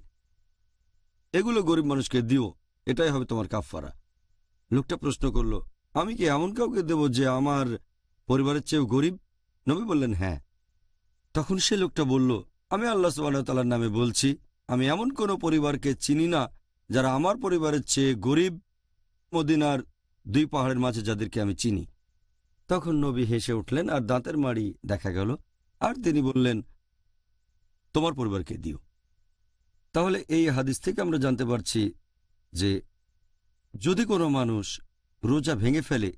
এগুলো গরিব মানুষকে দিও, এটাই হবে তোমার কাফফারা। লোকটা প্রশ্ন করল, আমি কি এমন কাউকে দেব যে আমার পরিবারের চেয়েও গরিব? নবী বললেন হ্যাঁ। তখন সে লোকটা বলল, আমি আল্লাহ সুবাহতাল্লার নামে বলছি, আমি এমন কোনো পরিবারকে চিনি না যারা আমার পরিবারের চেয়ে গরিব মদিনার দুই পাহাড়ের মাঝে যাদেরকে আমি চিনি। তখন নবী হেসে উঠলেন আর দাঁতের মাড়ি দেখা গেল। আর তিনি বললেন, তোমার পরিবারকে দিও। তাহলে এই হাদিস থেকে আমরা জানতে পারছি যে যদি কোনো মানুষ রোজা ভেঙে ফেলে,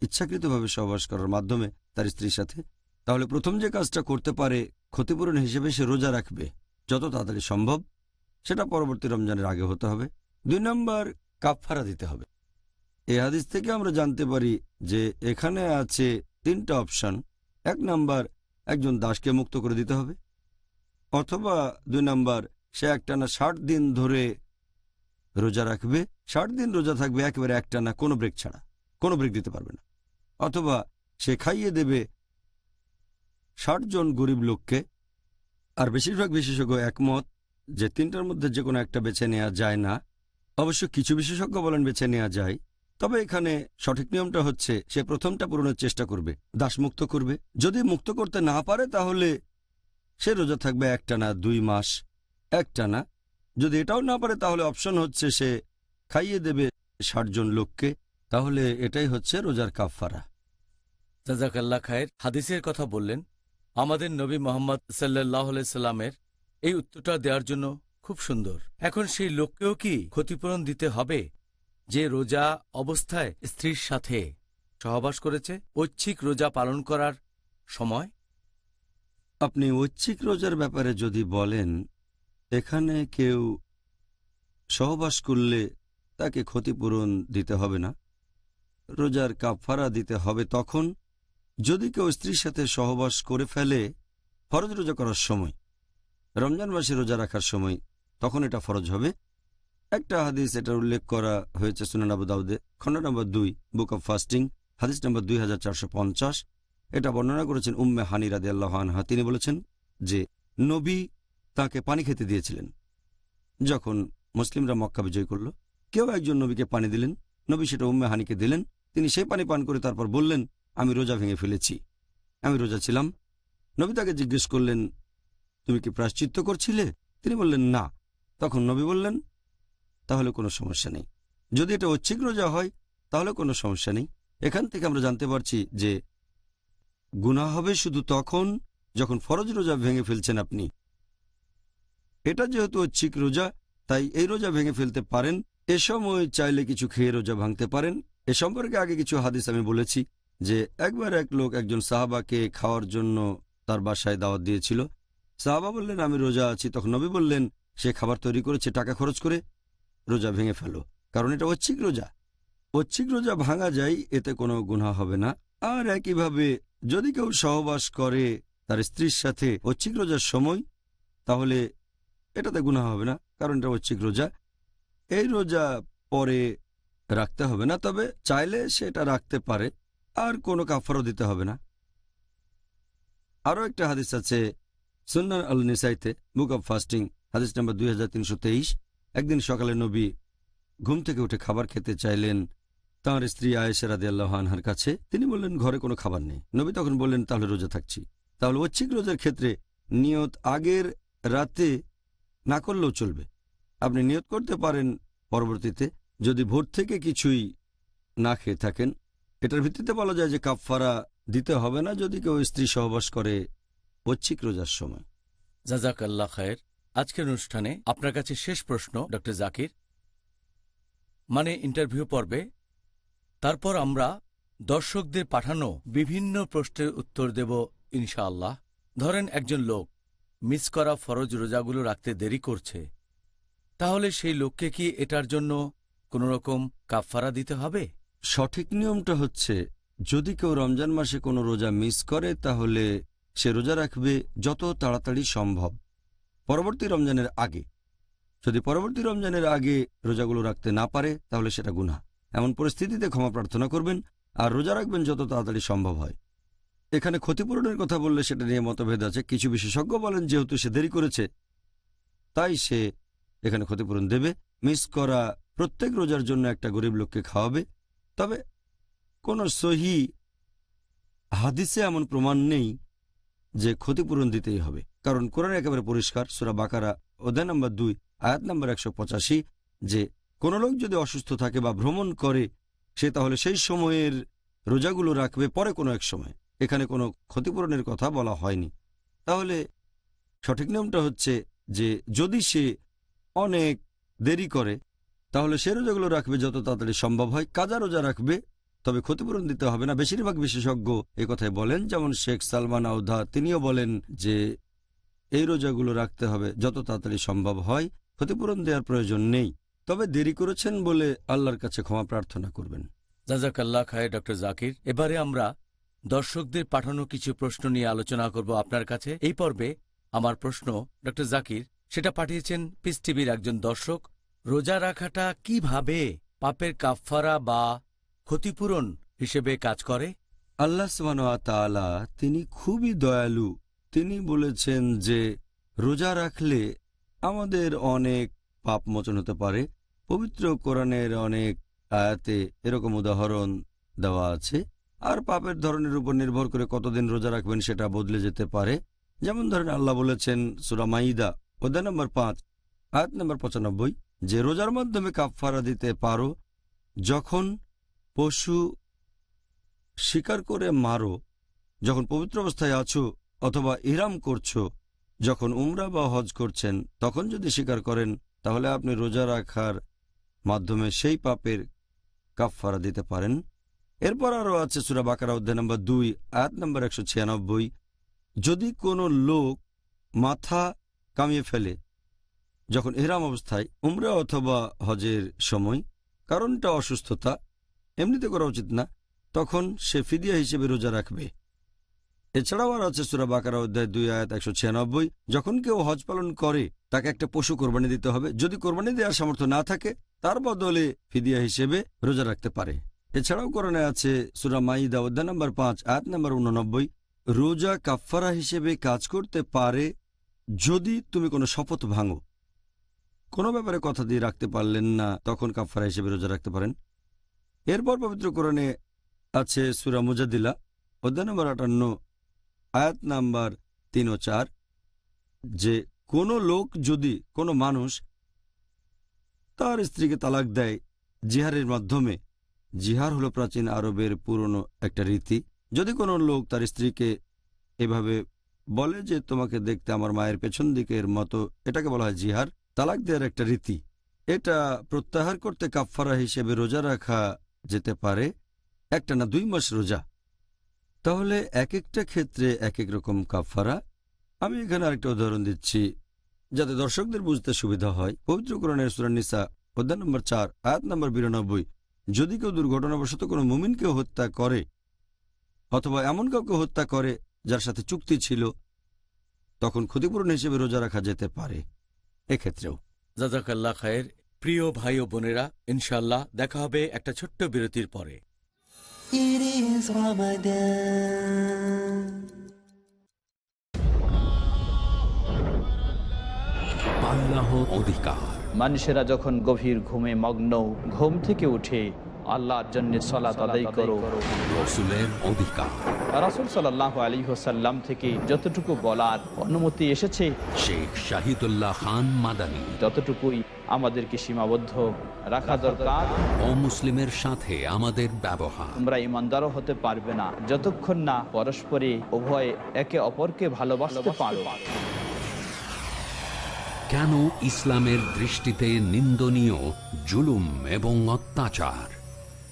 ইচ্ছাকৃতভাবে সহবাস করার মাধ্যমে তার স্ত্রীর সাথে, তাহলে প্রথম যে কাজটা করতে পারে ক্ষতিপূরণ হিসেবে সে রোজা রাখবে, যত তাড়াতাড়ি সম্ভব। সেটা পরবর্তী রমজানের আগে হতে হবে। দুই নম্বর কাপফারা দিতে হবে। এই হাদিস থেকে আমরা জানতে পারি যে এখানে আছে তিনটা অপশন। এক নাম্বার, একজন দাসকে মুক্ত করে দিতে হবে, অথবা দুই নাম্বার, সে একটানা ষাট দিন ধরে রোজা রাখবে। ষাট দিন রোজা থাকবে একেবারে একটানা, কোনো ব্রেক ছাড়া, কোনো ব্রেক দিতে পারবে না। অথবা সে খাইয়ে দেবে ষাট জন গরিব লোককে, আর বেশিরভাগ বিশেষজ্ঞ একমত যে তিনটার মধ্যে যে কোনো একটা বেছে নেওয়া যায় না। অবশ্য কিছু বিশেষজ্ঞ বলেন বেছে নেওয়া যায় তবে এখানে সঠিক নিয়মটা হচ্ছে, সে প্রথমটা পূরণের চেষ্টা করবে, দাসমুক্ত করবে। যদি মুক্ত করতে না পারে, তাহলে সে রোজা থাকবে একটানা দুই মাস একটানা যদি এটাও না পারে, তাহলে অপশন হচ্ছে সে খাইয়ে দেবে ষাটজন লোককে। তাহলে এটাই হচ্ছে রোজার কাফফারা। জাজাকাল্লা খায়ের হাদিসের কথা বললেন, আমাদের নবী মোহাম্মদ সাল্লাহ সাল্লামের এই উত্তরটা দেওয়ার জন্য খুব সুন্দর। এখন সেই লোককেও কি ক্ষতিপূরণ দিতে হবে? যে রোজা অবস্থায় স্ত্রীর সাথে সহবাস করেছে, ঐচ্ছিক রোজা পালন করার সময়? আপনি ঐচ্ছিক রোজার ব্যাপারে যদি বলেন, এখানে কেউ সহবাস করলে তাকে ক্ষতিপূরণ দিতে হবে না, রোজার কাফারা দিতে হবে তখন। যদি কেউ স্ত্রীর সাথে সহবাস করে ফেলে ফরজ রোজা করার সময়, রমজান মাসে রোজা রাখার সময়, তখন এটা ফরজ হবে। একটা হাদিস এটার উল্লেখ করা হয়েছে সুনান আবু দাউদে। খণ্ড নম্বর দুই, বুক অব ফাস্টিং, হাদিস নম্বর দুই হাজার চারশো পঞ্চাশ। এটা বর্ণনা করেছেন উম্মে হানি রাদে আল্লাহানহা তিনি বলেছেন যে, নবী তাকে পানি খেতে দিয়েছিলেন। যখন মুসলিমরা মক্কা বিজয় করল, কেউ একজন নবীকে পানি দিলেন, নবী সেটা উম্মে হানিকে দিলেন, তিনি সেই পানি পান করে তারপর বললেন, আমি রোজা ভেঙে ফেলেছি, আমি রোজা ছিলাম। নবী তাকে জিজ্ঞেস করলেন, তুমি কি প্রাশ্চিত্য করছিলে? তিনি বললেন, না। তখন নবী বললেন তাহলে কোনো সমস্যা নেই। যদি এটা ঐচ্ছিক রোজা হয়, তাহলে কোনো সমস্যা নেই। এখান থেকে আমরা জানতে পারছি যে গুনাহ হবে শুধু তখন যখন ফরজ রোজা ভেঙে ফেলছেন আপনি। এটা যেহেতু ঐচ্ছিক রোজা, তাই এই রোজা ভেঙে ফেলতে পারেন। এ সময় চাইলে কিছু খেয়ে রোজা ভাঙতে পারেন। এ সম্পর্কে আগে কিছু হাদিস আমি বলেছি যে একবার এক লোক একজন সাহাবাকে খাওয়ার জন্য তার বাসায় দাওয়াত দিয়েছিল। সাহাবা বললেন, আমি রোজা আছি। তখন নবী বললেন, সে খাবার তৈরি করেছে, টাকা খরচ করে। রোজা ভেঙে ফেলো। কারণ এটা ঐচ্ছিক রোজা। ঐচ্ছিক রোজা ভাঙা যায়, এতে কোনো গুণা হবে না। আর একইভাবে যদি কেউ সহবাস করে তার স্ত্রীর সাথে ঐচ্ছিক রোজার সময়, তাহলে এটাতে গুণা হবে না, কারণ এটা ঐচ্ছিক রোজা। এই রোজা পরে রাখতে হবে না, তবে চাইলে সেটা রাখতে পারে, আর কোনো কাফারও দিতে হবে না। আরও একটা হাদিস আছে সুন্নান আল নিসাইতে বুক অব ফাস্টিং, হাদিস নাম্বার দুই হাজার তিনশো তেইশ। একদিন সকালে নবী ঘুম থেকে উঠে খাবার খেতে চাইলেন তাঁর স্ত্রী আয়েশা রাদি আনহার কাছে। তিনি বললেন, ঘরে কোনো খাবার নেই। নবী তখন বললেন, তাহলে রোজা থাকছি। তাহলে ঐচ্ছিক রোজার ক্ষেত্রে নিয়ত আগের রাতে না করলেও চলবে। আপনি নিয়ত করতে পারেন পরবর্তীতে। যদি ভোর থেকে কিছুই না খেয়ে থাকেন, এটার ভিত্তিতে বলা যায় যে কাফফারা দিতে হবে না যদি কেউ স্ত্রী সহবাস করে ঐচ্ছিক রোজার সময়। জাজাক আল্লাহ খায়ের। আজকের অনুষ্ঠানে আপনার কাছে শেষ প্রশ্ন ড জাকির। মানে ইন্টারভিউ পর্বে। তারপর আমরা দর্শকদের পাঠানো বিভিন্ন প্রশ্নের উত্তর দেব, ইনশাআল্লাহ। ধরেন একজন লোক, মিস করা ফরজ রোজাগুলো রাখতে দেরি করছে। তাহলে সেই লোককে কি এটার জন্য কোনো রকম কাফফারা দিতে হবে? সঠিক নিয়মটা হচ্ছে, যদি কেউ রমজান মাসে কোনো রোজা মিস করে, তাহলে সে রোজা রাখবে যত তাড়াতাড়ি সম্ভব। পরবর্তী রমজানের আগে, যদি পরবর্তী রমজানের আগে রোজাগুলো রাখতে না পারে, তাহলে সেটা গুনা এমন পরিস্থিতিতে ক্ষমা প্রার্থনা করবেন আর রোজা রাখবেন যত তাড়াতাড়ি সম্ভব হয়। এখানে ক্ষতিপূরণের কথা বললে সেটা নিয়ে মতভেদ আছে। কিছু বিশেষজ্ঞ বলেন, যেহেতু সে দেরি করেছে, তাই সে এখানে ক্ষতিপূরণ দেবে। মিস করা প্রত্যেক রোজার জন্য একটা গরিব লোককে খাওয়াবে। তবে কোনো সহি হাদিসে এমন প্রমাণ নেই যে ক্ষতিপূরণ দিতেই হবে। কারণ কোরআন একেবারে পরিষ্কার, সুরা বাকারা, অধ্যায় নম্বর দুই, আয়াত নম্বর একশো পঁচাশি, যে কোনো লোক যদি অসুস্থ থাকে বা ভ্রমণ করে, সে তাহলে সেই সময়ের রোজাগুলো রাখবে পরে কোনো এক সময়। এখানে কোনো ক্ষতিপূরণের কথা বলা হয়নি। তাহলে সঠিক নিয়মটা হচ্ছে যে যদি সে অনেক দেরি করে, তাহলে সে রোজাগুলো রাখবে যত তাড়াতাড়ি সম্ভব হয়, কাজা রোজা রাখবে, তবে ক্ষতিপূরণ দিতে হবে না। বেশিরভাগ বিশেষজ্ঞ এ কথাই বলেন, যেমন শেখ সালমান আউধা তিনিও বলেন যে এই রোজাগুলো রাখতে হবে যত তাড়াতাড়ি সম্ভব হয়। ক্ষতিপূরণ দেওয়ার প্রয়োজন নেই। তবে দেরি করেছেন বলে আল্লাহর কাছে ক্ষমা প্রার্থনা করবেন। জাজাক আল্লাহ খায় ড জাকির। এবারে আমরা দর্শকদের পাঠানো কিছু প্রশ্ন নিয়ে আলোচনা করব আপনার কাছে। এই পর্বে আমার প্রশ্ন ডক্টর জাকির সেটা পাঠিয়েছেন পিস টিভির একজন দর্শক। রোজা রাখাটা কীভাবে পাপের কাফফারা বা ক্ষতিপূরণ হিসেবে কাজ করে? আল্লাহ তাআলা তিনি খুবই দয়ালু তিনি বলেছেন যে, রোজা রাখলে আমাদের অনেক পাপ মোচন হতে পারে। পবিত্র কোরআনের অনেক আয়াতে এরকম উদাহরণ দেওয়া আছে। আর পাপের ধরনের উপর নির্ভর করে কতদিন রোজা রাখবেন সেটা বদলে যেতে পারে। যেমন ধরেন আল্লাহ বলেছেন সুরা মাইদা, অধ্যায় নম্বর পাঁচ, আয়াত নম্বর পঁচানব্বই, যে রোজার মাধ্যমে কাপফারা দিতে পারো, যখন পশু শিকার করে মারো, যখন পবিত্র অবস্থায় আছো অথবা ইরাম করছ, যখন উমরা বা হজ করছেন, তখন যদি স্বীকার করেন, তাহলে আপনি রোজা রাখার মাধ্যমে সেই পাপের কাফফারা দিতে পারেন। এরপর আরও আছে সুরা বাকারা, অধ্যায় নম্বর দুই, আয়াত নম্বর একশো ছিয়ানব্বই। যদি কোনো লোক মাথা কামিয়ে ফেলে যখন এহরাম অবস্থায়, উমরা অথবা হজের সময়, কারণটা অসুস্থতা, এমনিতে করা উচিত না, তখন সে ফিদিয়া হিসেবে রোজা রাখবে। এছাড়াও আর আছে সুরা বাকারা অধ্যায় দুই আয়াত একশো ছিয়ানব্বই। যখন কেউ হজ পালন করে, তাকে একটা পশু কোরবানি দিতে হবে। যদি কোরবানি দেওয়ার সামর্থ্য না থাকে, তার বদলে ফিদিয়া হিসেবে রোজা রাখতে পারে। এছাড়াও কোরআনে আছে সুরা মাইদা অধ্যায় নম্বর পাঁচ, আয়াত নম্বর উননব্বই। রোজা কাফফারা হিসেবে কাজ করতে পারে যদি তুমি কোনো শপথ ভাঙো। কোনো ব্যাপারে কথা দিয়ে রাখতে পারলেন না, তখন কাফফারা হিসেবে রোজা রাখতে পারেন। এরপর পবিত্র কোরআনে আছে সুরা মুজাদিলা অধ্যায় নম্বর আটান্ন আয়াত নাম্বার তিন ও চার, যে কোনো লোক যদি কোনো মানুষ তার স্ত্রীকে তালাক দেয় জিহারের মাধ্যমে, জিহার হলো প্রাচীন আরবের পুরনো একটা রীতি। যদি কোনো লোক তার স্ত্রীকে এভাবে বলে যে তোমাকে দেখতে আমার মায়ের পেছন দিকের মতো, এটাকে বলা হয় জিহার, তালাক দেওয়ার একটা রীতি। এটা প্রত্যাহার করতে কাফফারা হিসেবে রোজা রাখা যেতে পারে, একটা না দুই মাস রোজা। তাহলে এক একটা ক্ষেত্রে এক এক রকম কাফফারা। আমি এখানে আরেকটা উদাহরণ দিচ্ছি, যাতে দর্শকদের বুঝতে সুবিধা হয়। পবিত্র কোরআনের সুরানিসা অধ্যায় নম্বর চার, আয়াত নম্বর বিরানব্বই। যদি কেউ দুর্ঘটনাবশত কোনো মুমিনকে হত্যা করে, অথবা এমন কাউকে হত্যা করে যার সাথে চুক্তি ছিল, তখন ক্ষতিপূরণ হিসেবে রোজা রাখা যেতে পারে। এক্ষেত্রেও। জাজাকাল্লা খায়ের প্রিয় ভাই ও বোনেরা ইনশাল্লাহ দেখা হবে একটা ছোট্ট বিরতির পরে। It is Ramadan. আল্লাহ অধিকার। মানুষেরা যখন গভীর ঘুমে মগ্ন ঘুম থেকে উঠে আল্লাহর জন্য সলাত আদায় করো। রসুলের অধিকার। রাসুল সাল্লাহ আলী হোসাল্লাম থেকে যতটুকু বলার অনুমতি এসেছে শেখ শাহিদুল্লাহ খান মাদানী। ততটুকুই আমাদেরকে সীমাবদ্ধ রাখা দরকার। অমুসলিমের সাথে আমাদের ব্যবহার। তোমরা ইমানদারও হতে পারবে না যতক্ষণ না পরস্পরে উভয়ে একে অপরকে ভালোবাসতে পারো। কেন ইসলামের দৃষ্টিতে নিন্দনীয় জুলুম এবং অত্যাচার?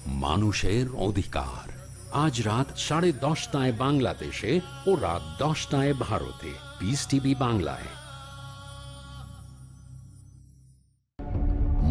মানুষের অধিকার। আজ রাত সাড়ে দশটায় বাংলাদেশে ও রাত দশটায় ভারতে। পিস টিভি বাংলায়।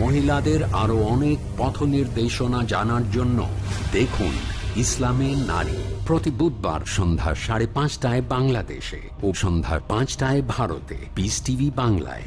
মহিলাদের আরও অনেক পথ নির্দেশনা জানার জন্য দেখুন ইসলামে নারী। প্রতি বুধবার সন্ধ্যা সাড়ে পাঁচটায় বাংলাদেশে ও সন্ধ্যা পাঁচটায় ভারতে। পিস টিভি বাংলায়।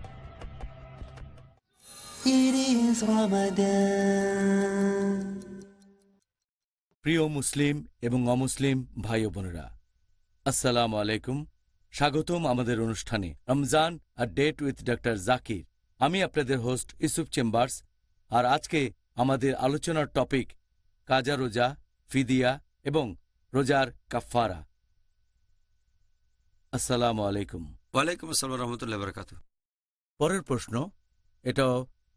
It is Ramadan. প্রিয় মুসলিম এবং অমুসলিম ভাই বোনেরা আসসালামু আলাইকুম। স্বাগতম আমাদের অনুষ্ঠানে Ramzan a date with doctor Zakir. আমি আপনাদের হোস্ট ইসুফ চেম্বার্স আর আজকে আমাদের আলোচনার টপিক কাজা রোজা ফিদিয়া এবং রোজার কাফফারা। আসসালামু আলাইকুম। ওয়ালাইকুম আসসালাম রহমতুল্লাহ বরকাত পরের প্রশ্ন এটাও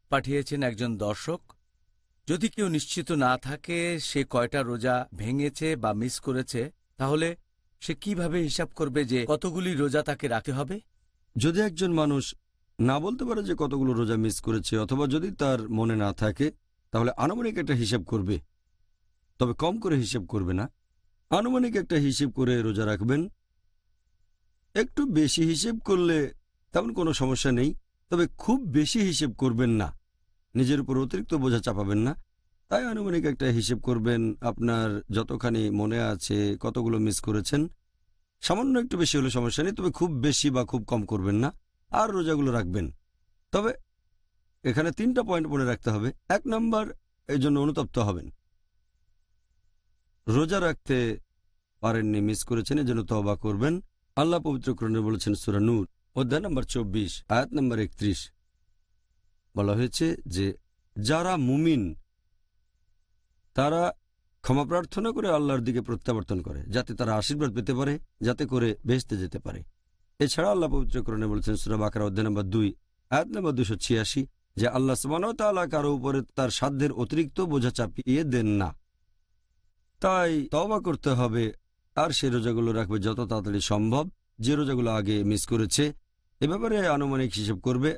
পাঠিয়েছেন একজন দর্শক। যদি কেউ নিশ্চিত না থাকে সে কয়টা রোজা ভেঙেছে বা মিস করেছে, তাহলে সে কীভাবে হিসাব করবে যে কতগুলি রোজা তাকে রাখতে হবে? যদি একজন মানুষ না বলতে পারে যে কতগুলো রোজা মিস করেছে, অথবা যদি তার মনে না থাকে, তাহলে আনুমানিক একটা হিসাব করবে। তবে কম করে হিসেব করবে না। আনুমানিক একটা হিসেব করে রোজা রাখবেন। একটু বেশি হিসেব করলে তেমন কোনো সমস্যা নেই। তবে খুব বেশি হিসেব করবেন না। নিজের উপর অতিরিক্ত বোঝা চাপাবেন না। তাই আনুমানিক একটা হিসেব করবেন, আপনার যতখানি মনে আছে, কতগুলো মিস করেছেন। সামান্য একটু বেশি হলে সমস্যা নেই, তবে খুব বেশি বা খুব কম করবেন না। আর রোজাগুলো রাখবেন। তবে এখানে তিনটা পয়েন্ট মনে রাখতে হবে। এক নম্বর এই জন্য অনুতপ্ত হবেন। রোজা রাখতে পারেননি মিস করেছেন এজন্য তবা করবেন। আল্লাহ পবিত্র ক্রণে বলেছেন, সুরা নূর। অধ্যায় নম্বর চব্বিশ, আয়াত নম্বর একত্রিশ। বলা হয়েছে যে, যারা মুমিন, তারা ক্ষমা প্রার্থনা করে আল্লাহর দিকে প্রত্যাবর্তন করে, যাতে তারা আশীর্বাদ পেতে পারে, যাতে করে বেসতে যেতে পারে। এছাড়া আল্লাহ পবিত্রকরণে বলেছেন, সুরা বাকার, অধ্যায় নম্বর দুই, আয়াত নম্বর দুশো ছিয়াশি, যে আল্লাহ সমানও তাল্লাহ কারও উপরে তার সাধ্যের অতিরিক্ত বোঝা চাপিয়ে দেন না। তাই তবা করতে হবে, আর সে রোজাগুলো রাখবে যত তাড়াতাড়ি সম্ভব। যে রোজাগুলো আগে মিস করেছে এ ব্যাপারে আনুমানিক হিসেব করবে।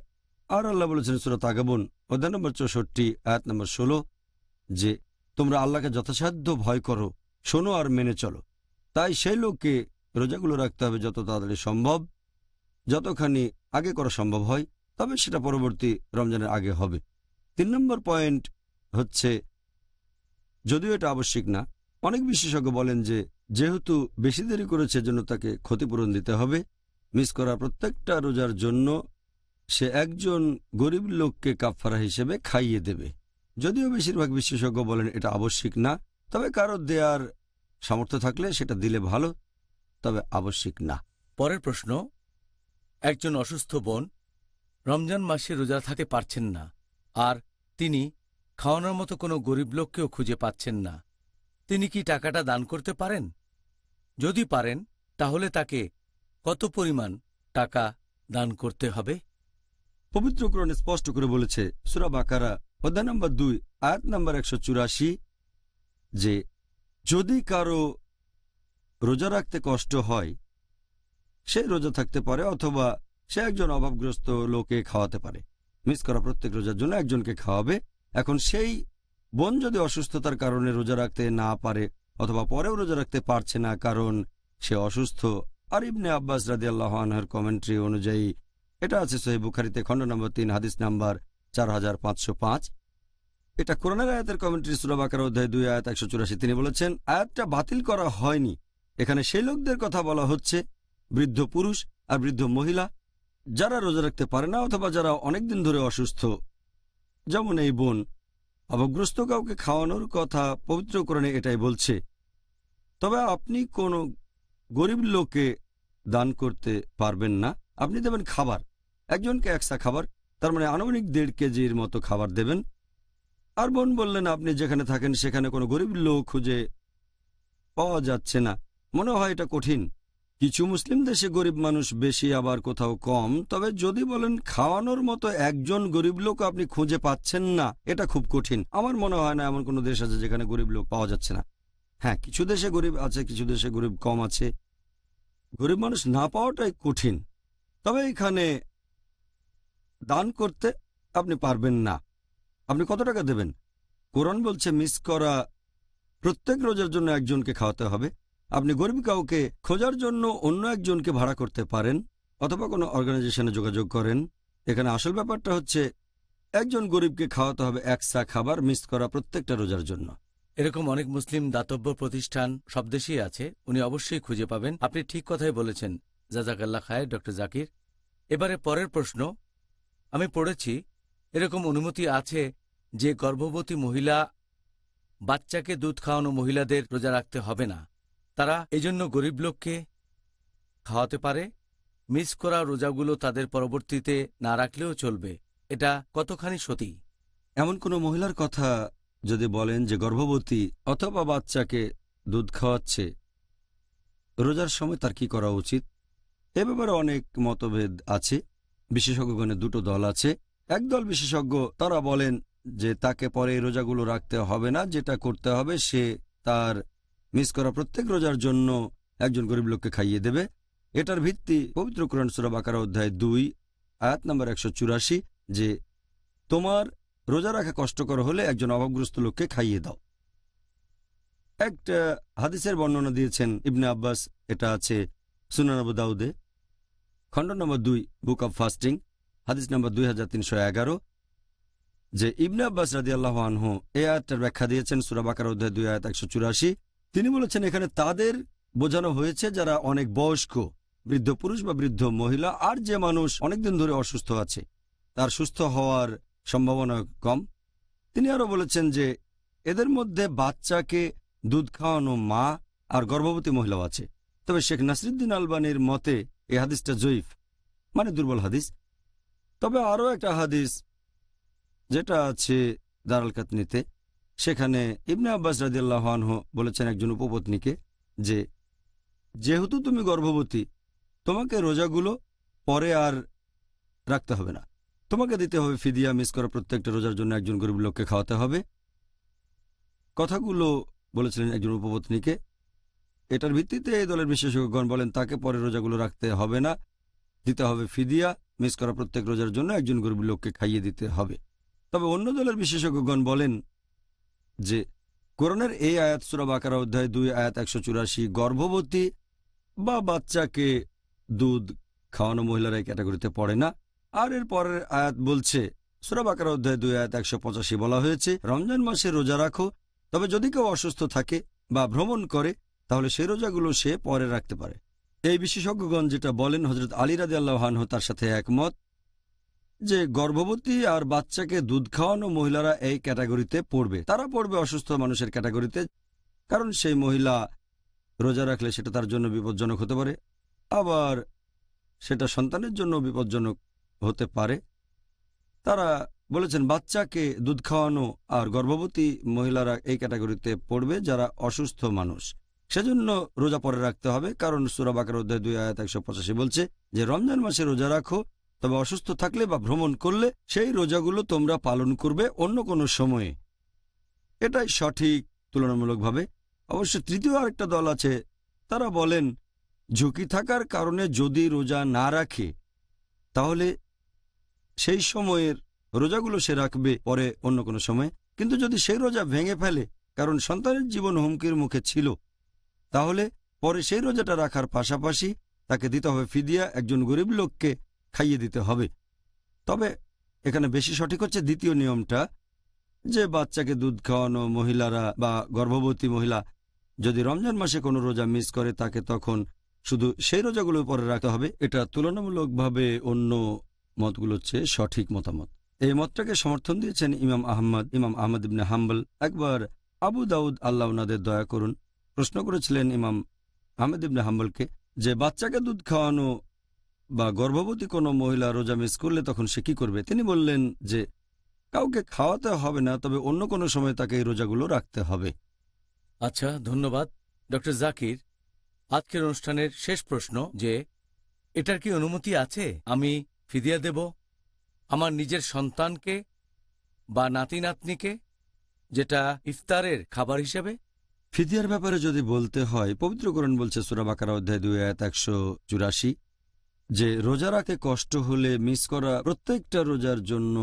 আর আল্লাহ বলেছেন সুরত আগাবন অধ্যায় নম্বর চৌষট্টি, আয়াত নম্বর ষোলো, যে তোমরা আল্লাহকে যথাসাধ্য ভয় করো, শোনো আর মেনে চলো। তাই সেই লোককে রোজাগুলো রাখতে হবে যত তাড়াতাড়ি সম্ভব, যতখানি আগে করা সম্ভব হয়, তবে সেটা পরবর্তী রমজানের আগে হবে। তিন নম্বর পয়েন্ট হচ্ছে, যদিও এটা আবশ্যিক না, অনেক বিশেষজ্ঞ বলেন যে যেহেতু বেশি দেরি করেছে জন্য তাকে ক্ষতিপূরণ দিতে হবে। মিস করা প্রত্যেকটা রোজার জন্য সে একজন গরিব লোককে কাফফারা হিসেবে খাইয়ে দেবে। যদিও বেশিরভাগ বিশেষজ্ঞ বলেন এটা আবশ্যিক না, তবে কারও দেয়ার সামর্থ্য থাকলে সেটা দিলে ভালো, তবে আবশ্যিক না। পরের প্রশ্ন, একজন অসুস্থ বোন রমজান মাসে রোজা থাকতে পারছেন না, আর তিনি খাওয়ানোর মতো কোনো গরিব লোককেও খুঁজে পাচ্ছেন না। তিনি কি টাকাটা দান করতে পারেন? যদি পারেন, তাহলে তাকে কত পরিমাণ টাকা দান করতে হবে? পবিত্রকরণে স্পষ্ট করে বলেছে সুরা বাকারা অধ্যায় নম্বর দুই, আয়াত নম্বর একশো চুরাশি, যে যদি কারও রোজা রাখতে কষ্ট হয়, সে রোজা থাকতে পারে অথবা সে একজন অভাবগ্রস্ত লোকে খাওয়াতে পারে। মিস করা প্রত্যেক রোজার জন্য একজনকে খাওয়াবে। এখন সেই বোন যদি অসুস্থতার কারণে রোজা রাখতে না পারে অথবা পরেও রোজা রাখতে পারছে না, কারণ সে অসুস্থ আর ইবনে আব্বাস রাদি আনহার কমেন্ট্রি অনুযায়ী, এটা আছে সোহেব বুখারিতে খণ্ড নম্বর তিন, হাদিস নাম্বার চার হাজার পাঁচশো পাঁচ। এটা কোরআনের আয়াতের কমেন্ট্রি সুরাবাকার অধ্যায় দুই, আয়াত একশো চুরাশি। তিনি বলেছেন, আয়াতটা বাতিল করা হয়নি। এখানে সেই লোকদের কথা বলা হচ্ছে, বৃদ্ধ পুরুষ আর বৃদ্ধ মহিলা, যারা রোজা রাখতে পারে না অথবা যারা অনেকদিন ধরে অসুস্থ। যেমন এই বোন অবগ্রস্ত কাউকে খাওয়ানোর কথা পবিত্রকরণে এটাই বলছে। তবে আপনি কোনো গরিব লোকে দান করতে পারবেন না। আপনি দেবেন খাবার। একজনকে একসা খাবার, তার মানে আনুমানিক দেড় কেজির মতো খাবার দেবেন। আর বোন বললেন, আপনি যেখানে থাকেন সেখানে কোনো গরিব লোক খুঁজে পাওয়া যাচ্ছে না। মনে হয় এটা কঠিন। কিছু মুসলিম দেশে গরিব মানুষ বেশি, আবার কোথাও কম। তবে যদি বলেন খাওয়ানোর মতো একজন গরিব লোক আপনি খুঁজে পাচ্ছেন না, এটা খুব কঠিন। আমার মনে হয় না এমন কোনো দেশ আছে যেখানে গরিব লোক পাওয়া যাচ্ছে না। হ্যাঁ কিছু দেশে গরিব আছে, কিছু দেশে গরিব কম আছে। গরিব মানুষ না পাওয়াটাই কঠিন। তবে এখানে দান করতে আপনি পারবেন না। আপনি কত টাকা দেবেন? কোরআন বলছে, মিস করা প্রত্যেক রোজার জন্য একজনকে খাওয়াতে হবে। আপনি গরিব কাউকে খোঁজার জন্য অন্য একজনকে ভাড়া করতে পারেন অথবা কোনো অর্গানাইজেশনে যোগাযোগ করেন। এখানে আসল ব্যাপারটা হচ্ছে, একজন গরিবকে খাওয়াতে হবে এক সা খাবার, মিস করা প্রত্যেকটা রোজার জন্য। এরকম অনেক মুসলিম দাতব্য প্রতিষ্ঠান সব দেশেই আছে, উনি অবশ্যই খুঁজে পাবেন। আপনি ঠিক কথাই বলেছেন জাজাকাল্লা খায় ডক্টর জাকির। এবারে পরের প্রশ্ন, আমি পড়েছি, এরকম অনুমতি আছে যে গর্ভবতী মহিলা বাচ্চাকে দুধ খাওয়ানো মহিলাদের রোজা রাখতে হবে না। তারা এজন্য গরিব লোককে খাওয়াতে পারে, মিস করা রোজাগুলো তাদের পরবর্তীতে না রাখলেও চলবে। এটা কতখানি সতী? এমন কোনো মহিলার কথা যদি বলেন যে গর্ভবতী অথবা বাচ্চাকে দুধ খাওয়াচ্ছে, রোজার সময় তার কি করা উচিত? এ ব্যাপারে অনেক মতভেদ আছে। বিশেষজ্ঞগণের দুটো দল আছে। একদল বিশেষজ্ঞ তারা বলেন যে তাকে পরে এই রোজাগুলো রাখতে হবে না, যেটা করতে হবে সে তার মিস করা প্রত্যেক রোজার জন্য একজন গরিব লোককে খাইয়ে দেবে। এটার ভিত্তি পবিত্র কোরআন সুরা বাকারা অধ্যায় দুই, আয়াত নম্বর একশো চুরাশি, যে তোমার রোজা রাখা কষ্টকর হলে একজন অভাবগ্রস্ত লোককে খাইয়ে দাও। একটা হাদিসের বর্ণনা দিয়েছেন ইবনে আব্বাস, এটা আছে সুনানবু দাউদে। খণ্ড নম্বর দুই, বুক অব ফাস্টিং, হাদিস নম্বর দুই হাজার তিনশো এগারো। যে ইবনে আব্বাস রাদি আল্লাহ আনহু এ আয়াতটার ব্যাখ্যা দিয়েছেন সুরাবাকার অধ্যায় দুই, আয়াত একশো চুরাশি। তিনি বলেছেন, এখানে তাদের বোঝানো হয়েছে যারা অনেক বয়স্ক, বৃদ্ধ পুরুষ বা বৃদ্ধ মহিলা, আর যে মানুষ অনেকদিন ধরে অসুস্থ আছে, তার সুস্থ হওয়ার সম্ভাবনা কম। তিনি আরও বলেছেন যে, এদের মধ্যে বাচ্চাকে দুধ খাওয়ানো মা আর গর্ভবতী মহিলাও আছে। তবে শেখ নাসিরুদ্দিন আলবানির মতে এই হাদিসটা জয়ীফ মানে দুর্বল হাদিস। তবে আরও একটা হাদিস যেটা আছে দারাল কাতনিতে, সেখানে ইবনে আব্বাস রাজিয়াল্লাহানহ বলেছেন একজন উপপত্নীকে যে, যেহেতু তুমি গর্ভবতী, তোমাকে রোজাগুলো পরে আর রাখতে হবে না। তোমাকে দিতে হবে ফিদিয়া মিস করা প্রত্যেকটা রোজার জন্য একজন গরিব লোককে খাওয়াতে হবে। কথাগুলো বলেছিলেন একজন উপপত্নীকে। এটার ভিত্তিতে এই দলের বিশেষজ্ঞগণ বলেন, তাকে পরে রোজাগুলো রাখতে হবে না। দিতে হবে ফিদিয়া মিস করা প্রত্যেক রোজার জন্য একজন গরিব লোককে খাইয়ে দিতে হবে। তবে অন্য দলের বিশেষজ্ঞগণ বলেন যে, কোরআনের এই আয়াত সুরাব আকারা অধ্যায় দুই, আয়াত একশো চুরাশি, গর্ভবতী বা বাচ্চাকে দুধ খাওয়ানো মহিলারা এই ক্যাটাগরিতে পড়ে না। আর এর পরের আয়াত বলছে সুরাব আকার অধ্যায় দুই আয়াত একশো পঁচাশি বলা হয়েছে, রমজান মাসে রোজা রাখো, তবে যদি কেউ অসুস্থ থাকে বা ভ্রমণ করে, তাহলে সেই রোজাগুলো সে পরে রাখতে পারে। এই বিশেষজ্ঞগণ যেটা বলেন হজরত আলী রাজি আল্লাহানহ তার সাথে একমত যে গর্ভবতী আর বাচ্চাকে দুধ খাওয়ানো মহিলারা এই ক্যাটাগরিতে পড়বে। তারা পড়বে অসুস্থ মানুষের ক্যাটাগরিতে, কারণ সেই মহিলা রোজা রাখলে সেটা তার জন্য বিপজ্জনক হতে পারে, আবার সেটা সন্তানের জন্য বিপজ্জনক হতে পারে। তারা বলেছেন, বাচ্চাকে দুধ খাওয়ানো আর গর্ভবতী মহিলারা এই ক্যাটাগরিতে পড়বে যারা অসুস্থ মানুষ। সেজন্য রোজা পরে রাখতে হবে, কারণ সুরাবাকের অধ্যায় দুই আয়াত একশো পঁচাশি বলছে যে, রমজান মাসে রোজা রাখো, তবে অসুস্থ থাকলে বা ভ্রমণ করলে সেই রোজাগুলো তোমরা পালন করবে অন্য কোনো সময়ে। এটাই সঠিক তুলনামূলকভাবে। অবশ্য তৃতীয় আরেকটা দল আছে, তারা বলেন, ঝুঁকি থাকার কারণে যদি রোজা না রাখে, তাহলে সেই সময়ের রোজাগুলো সে রাখবে পরে অন্য কোনো সময়। কিন্তু যদি সেই রোজা ভেঙে ফেলে, কারণ সন্তানের জীবন হুমকির মুখে ছিল, তাহলে পরে সেই রোজাটা রাখার পাশাপাশি তাকে দিতে হবে ফিদিয়া, একজন গরিব লোককে খাইয়ে দিতে হবে। তবে এখানে বেশি সঠিক হচ্ছে দ্বিতীয় নিয়মটা, যে বাচ্চাকে দুধ খাওয়ানো, মহিলারা বা গর্ভবতী মহিলা যদি রমজান মাসে কোনো রোজা মিস করে, তাকে তখন শুধু সেই রোজাগুলো পরে রাখতে হবে। এটা তুলনামূলকভাবে অন্য মতগুলোর চেয়ে সঠিক মতামত। এই মতটাকে সমর্থন দিয়েছেন ইমাম আহমদ ইমাম আহমদ ইবনে হাম্বল। একবার আবু দাউদ আল্লাহ ওনাদের দয়া করুন, প্রশ্ন করেছিলেন ইমাম আহমেদ ইবনে হাম্বলকে যে বাচ্চাকে দুধ খাওয়ানো বা গর্ভবতী কোনো মহিলা রোজা মিস করলে তখন সে কি করবে? তিনি বললেন যে, কাউকে খাওয়াতে হবে না, তবে অন্য কোনো সময় তাকে এই রোজাগুলো রাখতে হবে। আচ্ছা ধন্যবাদ। ডক্টর জাকির, আজকের অনুষ্ঠানের শেষ প্রশ্ন যে, এটার কি অনুমতি আছে? আমি ফিদিয়া দেব আমার নিজের সন্তানকে বা নাতি নাতনিকে যেটা ইফতারের খাবার হিসেবে। ফিদিয়ার ব্যাপারে যদি বলতে হয় পবিত্রকরণ বলছে সুরাবাকার অধ্যায় দুই, আয়াত একশো চুরাশি, যে রোজা রাখতে কষ্ট হলে মিস করা প্রত্যেকটা রোজার জন্য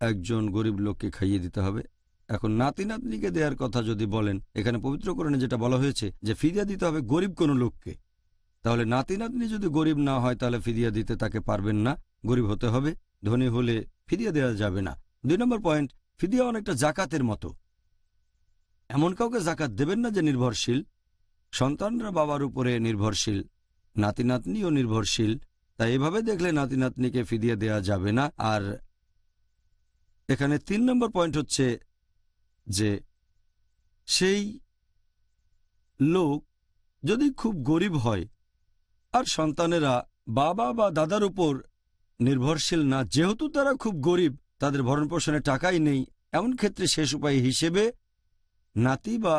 একজন গরিব লোককে খাইয়ে দিতে হবে। এখন নাতি নাতনিকে দেওয়ার কথা যদি বলেন, এখানে পবিত্রকরণে যেটা বলা হয়েছে যে ফিদিয়া দিতে হবে গরিব কোনো লোককে। তাহলে নাতি নাতনি যদি গরিব না হয়, তাহলে ফিদিয়া দিতে তাকে পারবেন না। গরিব হতে হবে, ধনী হলে ফিদিয়া দেওয়া যাবে না। দুই নম্বর পয়েন্ট, ফিদিয়া অনেকটা জাকাতের মতো। এমন কাউকে জাকাত দেবেন না যে নির্ভরশীল। সন্তানরা বাবার উপরে নির্ভরশীল নাতি নাতনিও নির্ভরশীল। তাই এভাবে দেখলে নাতি নাতনিকে ফিদিয়ে দেওয়া যাবে না। আর এখানে তিন নম্বর পয়েন্ট হচ্ছে যে, সেই লোক যদি খুব গরিব হয় আর সন্তানেরা বাবা বা দাদার উপর নির্ভরশীল না। যেহেতু তারা খুব গরিব, তাদের ভরণ পোষণে টাকাই নেই, এমন ক্ষেত্রে শেষ উপায় হিসেবে নাতি বা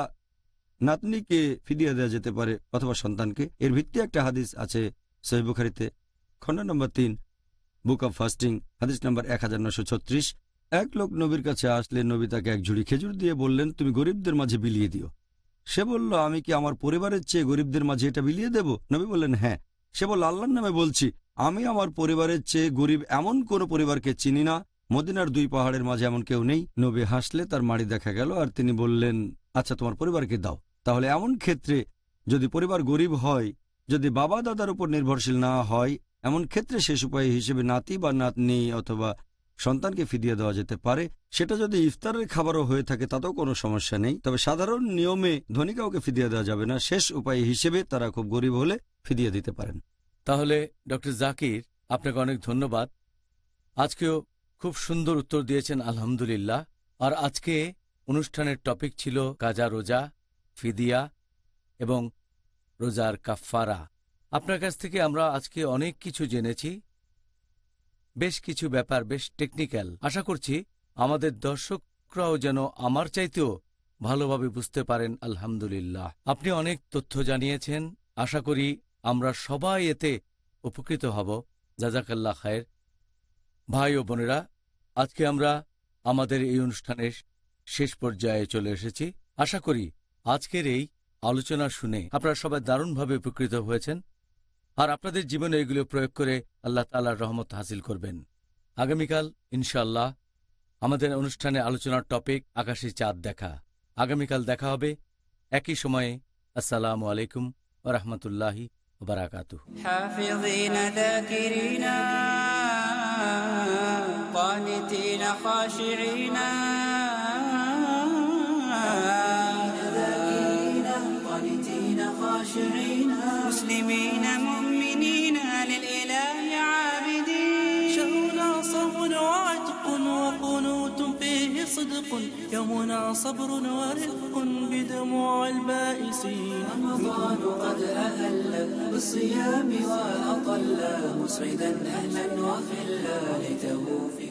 নাতনিকে ফিরিয়ে দেওয়া যেতে পারে অথবা সন্তানকে। এর ভিত্তি একটা হাদিস আছে সহিবুখারিতে খণ্ড নম্বর তিন, বুক অব ফাস্টিং, হাদিস নম্বর এক এক লোক নবীর কাছে আসলে নবী তাকে এক ঝুড়ি খেজুর দিয়ে বললেন, তুমি গরিবদের মাঝে বিলিয়ে দিও। সে বলল, আমি কি আমার পরিবারের চেয়ে গরিবদের মাঝে এটা বিলিয়ে দেব? নবী বললেন হ্যাঁ। সে বলল, আল্লাহর নামে বলছি, আমি আমার পরিবারের চেয়ে গরিব এমন কোনো পরিবারকে চিনি না। মদিনার দুই পাহাড়ের মাঝে এমন কেউ নেই। নবী হাসলে, তার মাড়ি দেখা গেল আর তিনি বললেন আচ্ছা তোমার পরিবারকে দাও। তাহলে এমন ক্ষেত্রে যদি পরিবার গরিব হয়, যদি বাবা দাদার উপর নির্ভরশীল না হয়, এমন ক্ষেত্রে শেষ উপায় হিসেবে নাতি বা নাতনি অথবা সন্তানকে ফিরিয়ে দেওয়া যেতে পারে। সেটা যদি ইফতারের খাবারও হয়ে থাকে, তাতেও কোনো সমস্যা নেই। তবে সাধারণ নিয়মে ধনী কাউকে ফিরিয়ে দেওয়া যাবে না। শেষ উপায় হিসেবে তারা খুব গরিব হলে ফিরিয়ে দিতে পারেন। তাহলে ডক্টর জাকির, আপনাকে অনেক ধন্যবাদ। আজকেও খুব সুন্দর উত্তর দিয়েছেন, আলহামদুলিল্লাহ। আর আজকে অনুষ্ঠানের টপিক ছিল কাজা রোজা, ফিদিয়া এবং রোজার কাফফারা। আপনার কাছ থেকে আমরা আজকে অনেক কিছু জেনেছি। বেশ কিছু ব্যাপার, বেশ টেকনিক্যাল আশা করছি আমাদের দর্শকরাও যেন আমার চাইতেও ভালোভাবে বুঝতে পারেন, আলহামদুলিল্লাহ। আপনি অনেক তথ্য জানিয়েছেন, আশা করি আমরা সবাই এতে উপকৃত হব। জাজাকাল্লা খায়ের। ভাই ও বোনেরা, আজকে আমরা আমাদের এই অনুষ্ঠানের শেষ পর্যায়ে চলে এসেছি। আশা করি আজকের এই আলোচনা শুনে আপনারা সবাই দারুণভাবে উপকৃত হয়েছেন। আর আপনাদের জীবনে এগুলো প্রয়োগ করে আল্লাহ তালার রহমত হাসিল করবেন আগামীকাল ইনশাল্লাহ আমাদের অনুষ্ঠানে আলোচনার টপিক আকাশে চাঁদ দেখা আগামীকাল দেখা হবে একই সময়ে আসসালামু আলাইকুম ওরহমতুল্লাহি বারাকাতু حافظين ذاكرين قانتين خاشعين خاشعين مسلمين مؤمنين للإله عابدين. شهرنا صوم وعتق وقنوت فيه صدق. يومنا صبر ورفق بدموع البائسين. رمضان قد أهل بالصيام وأطل. مسعدا أهلا وخلا ليته في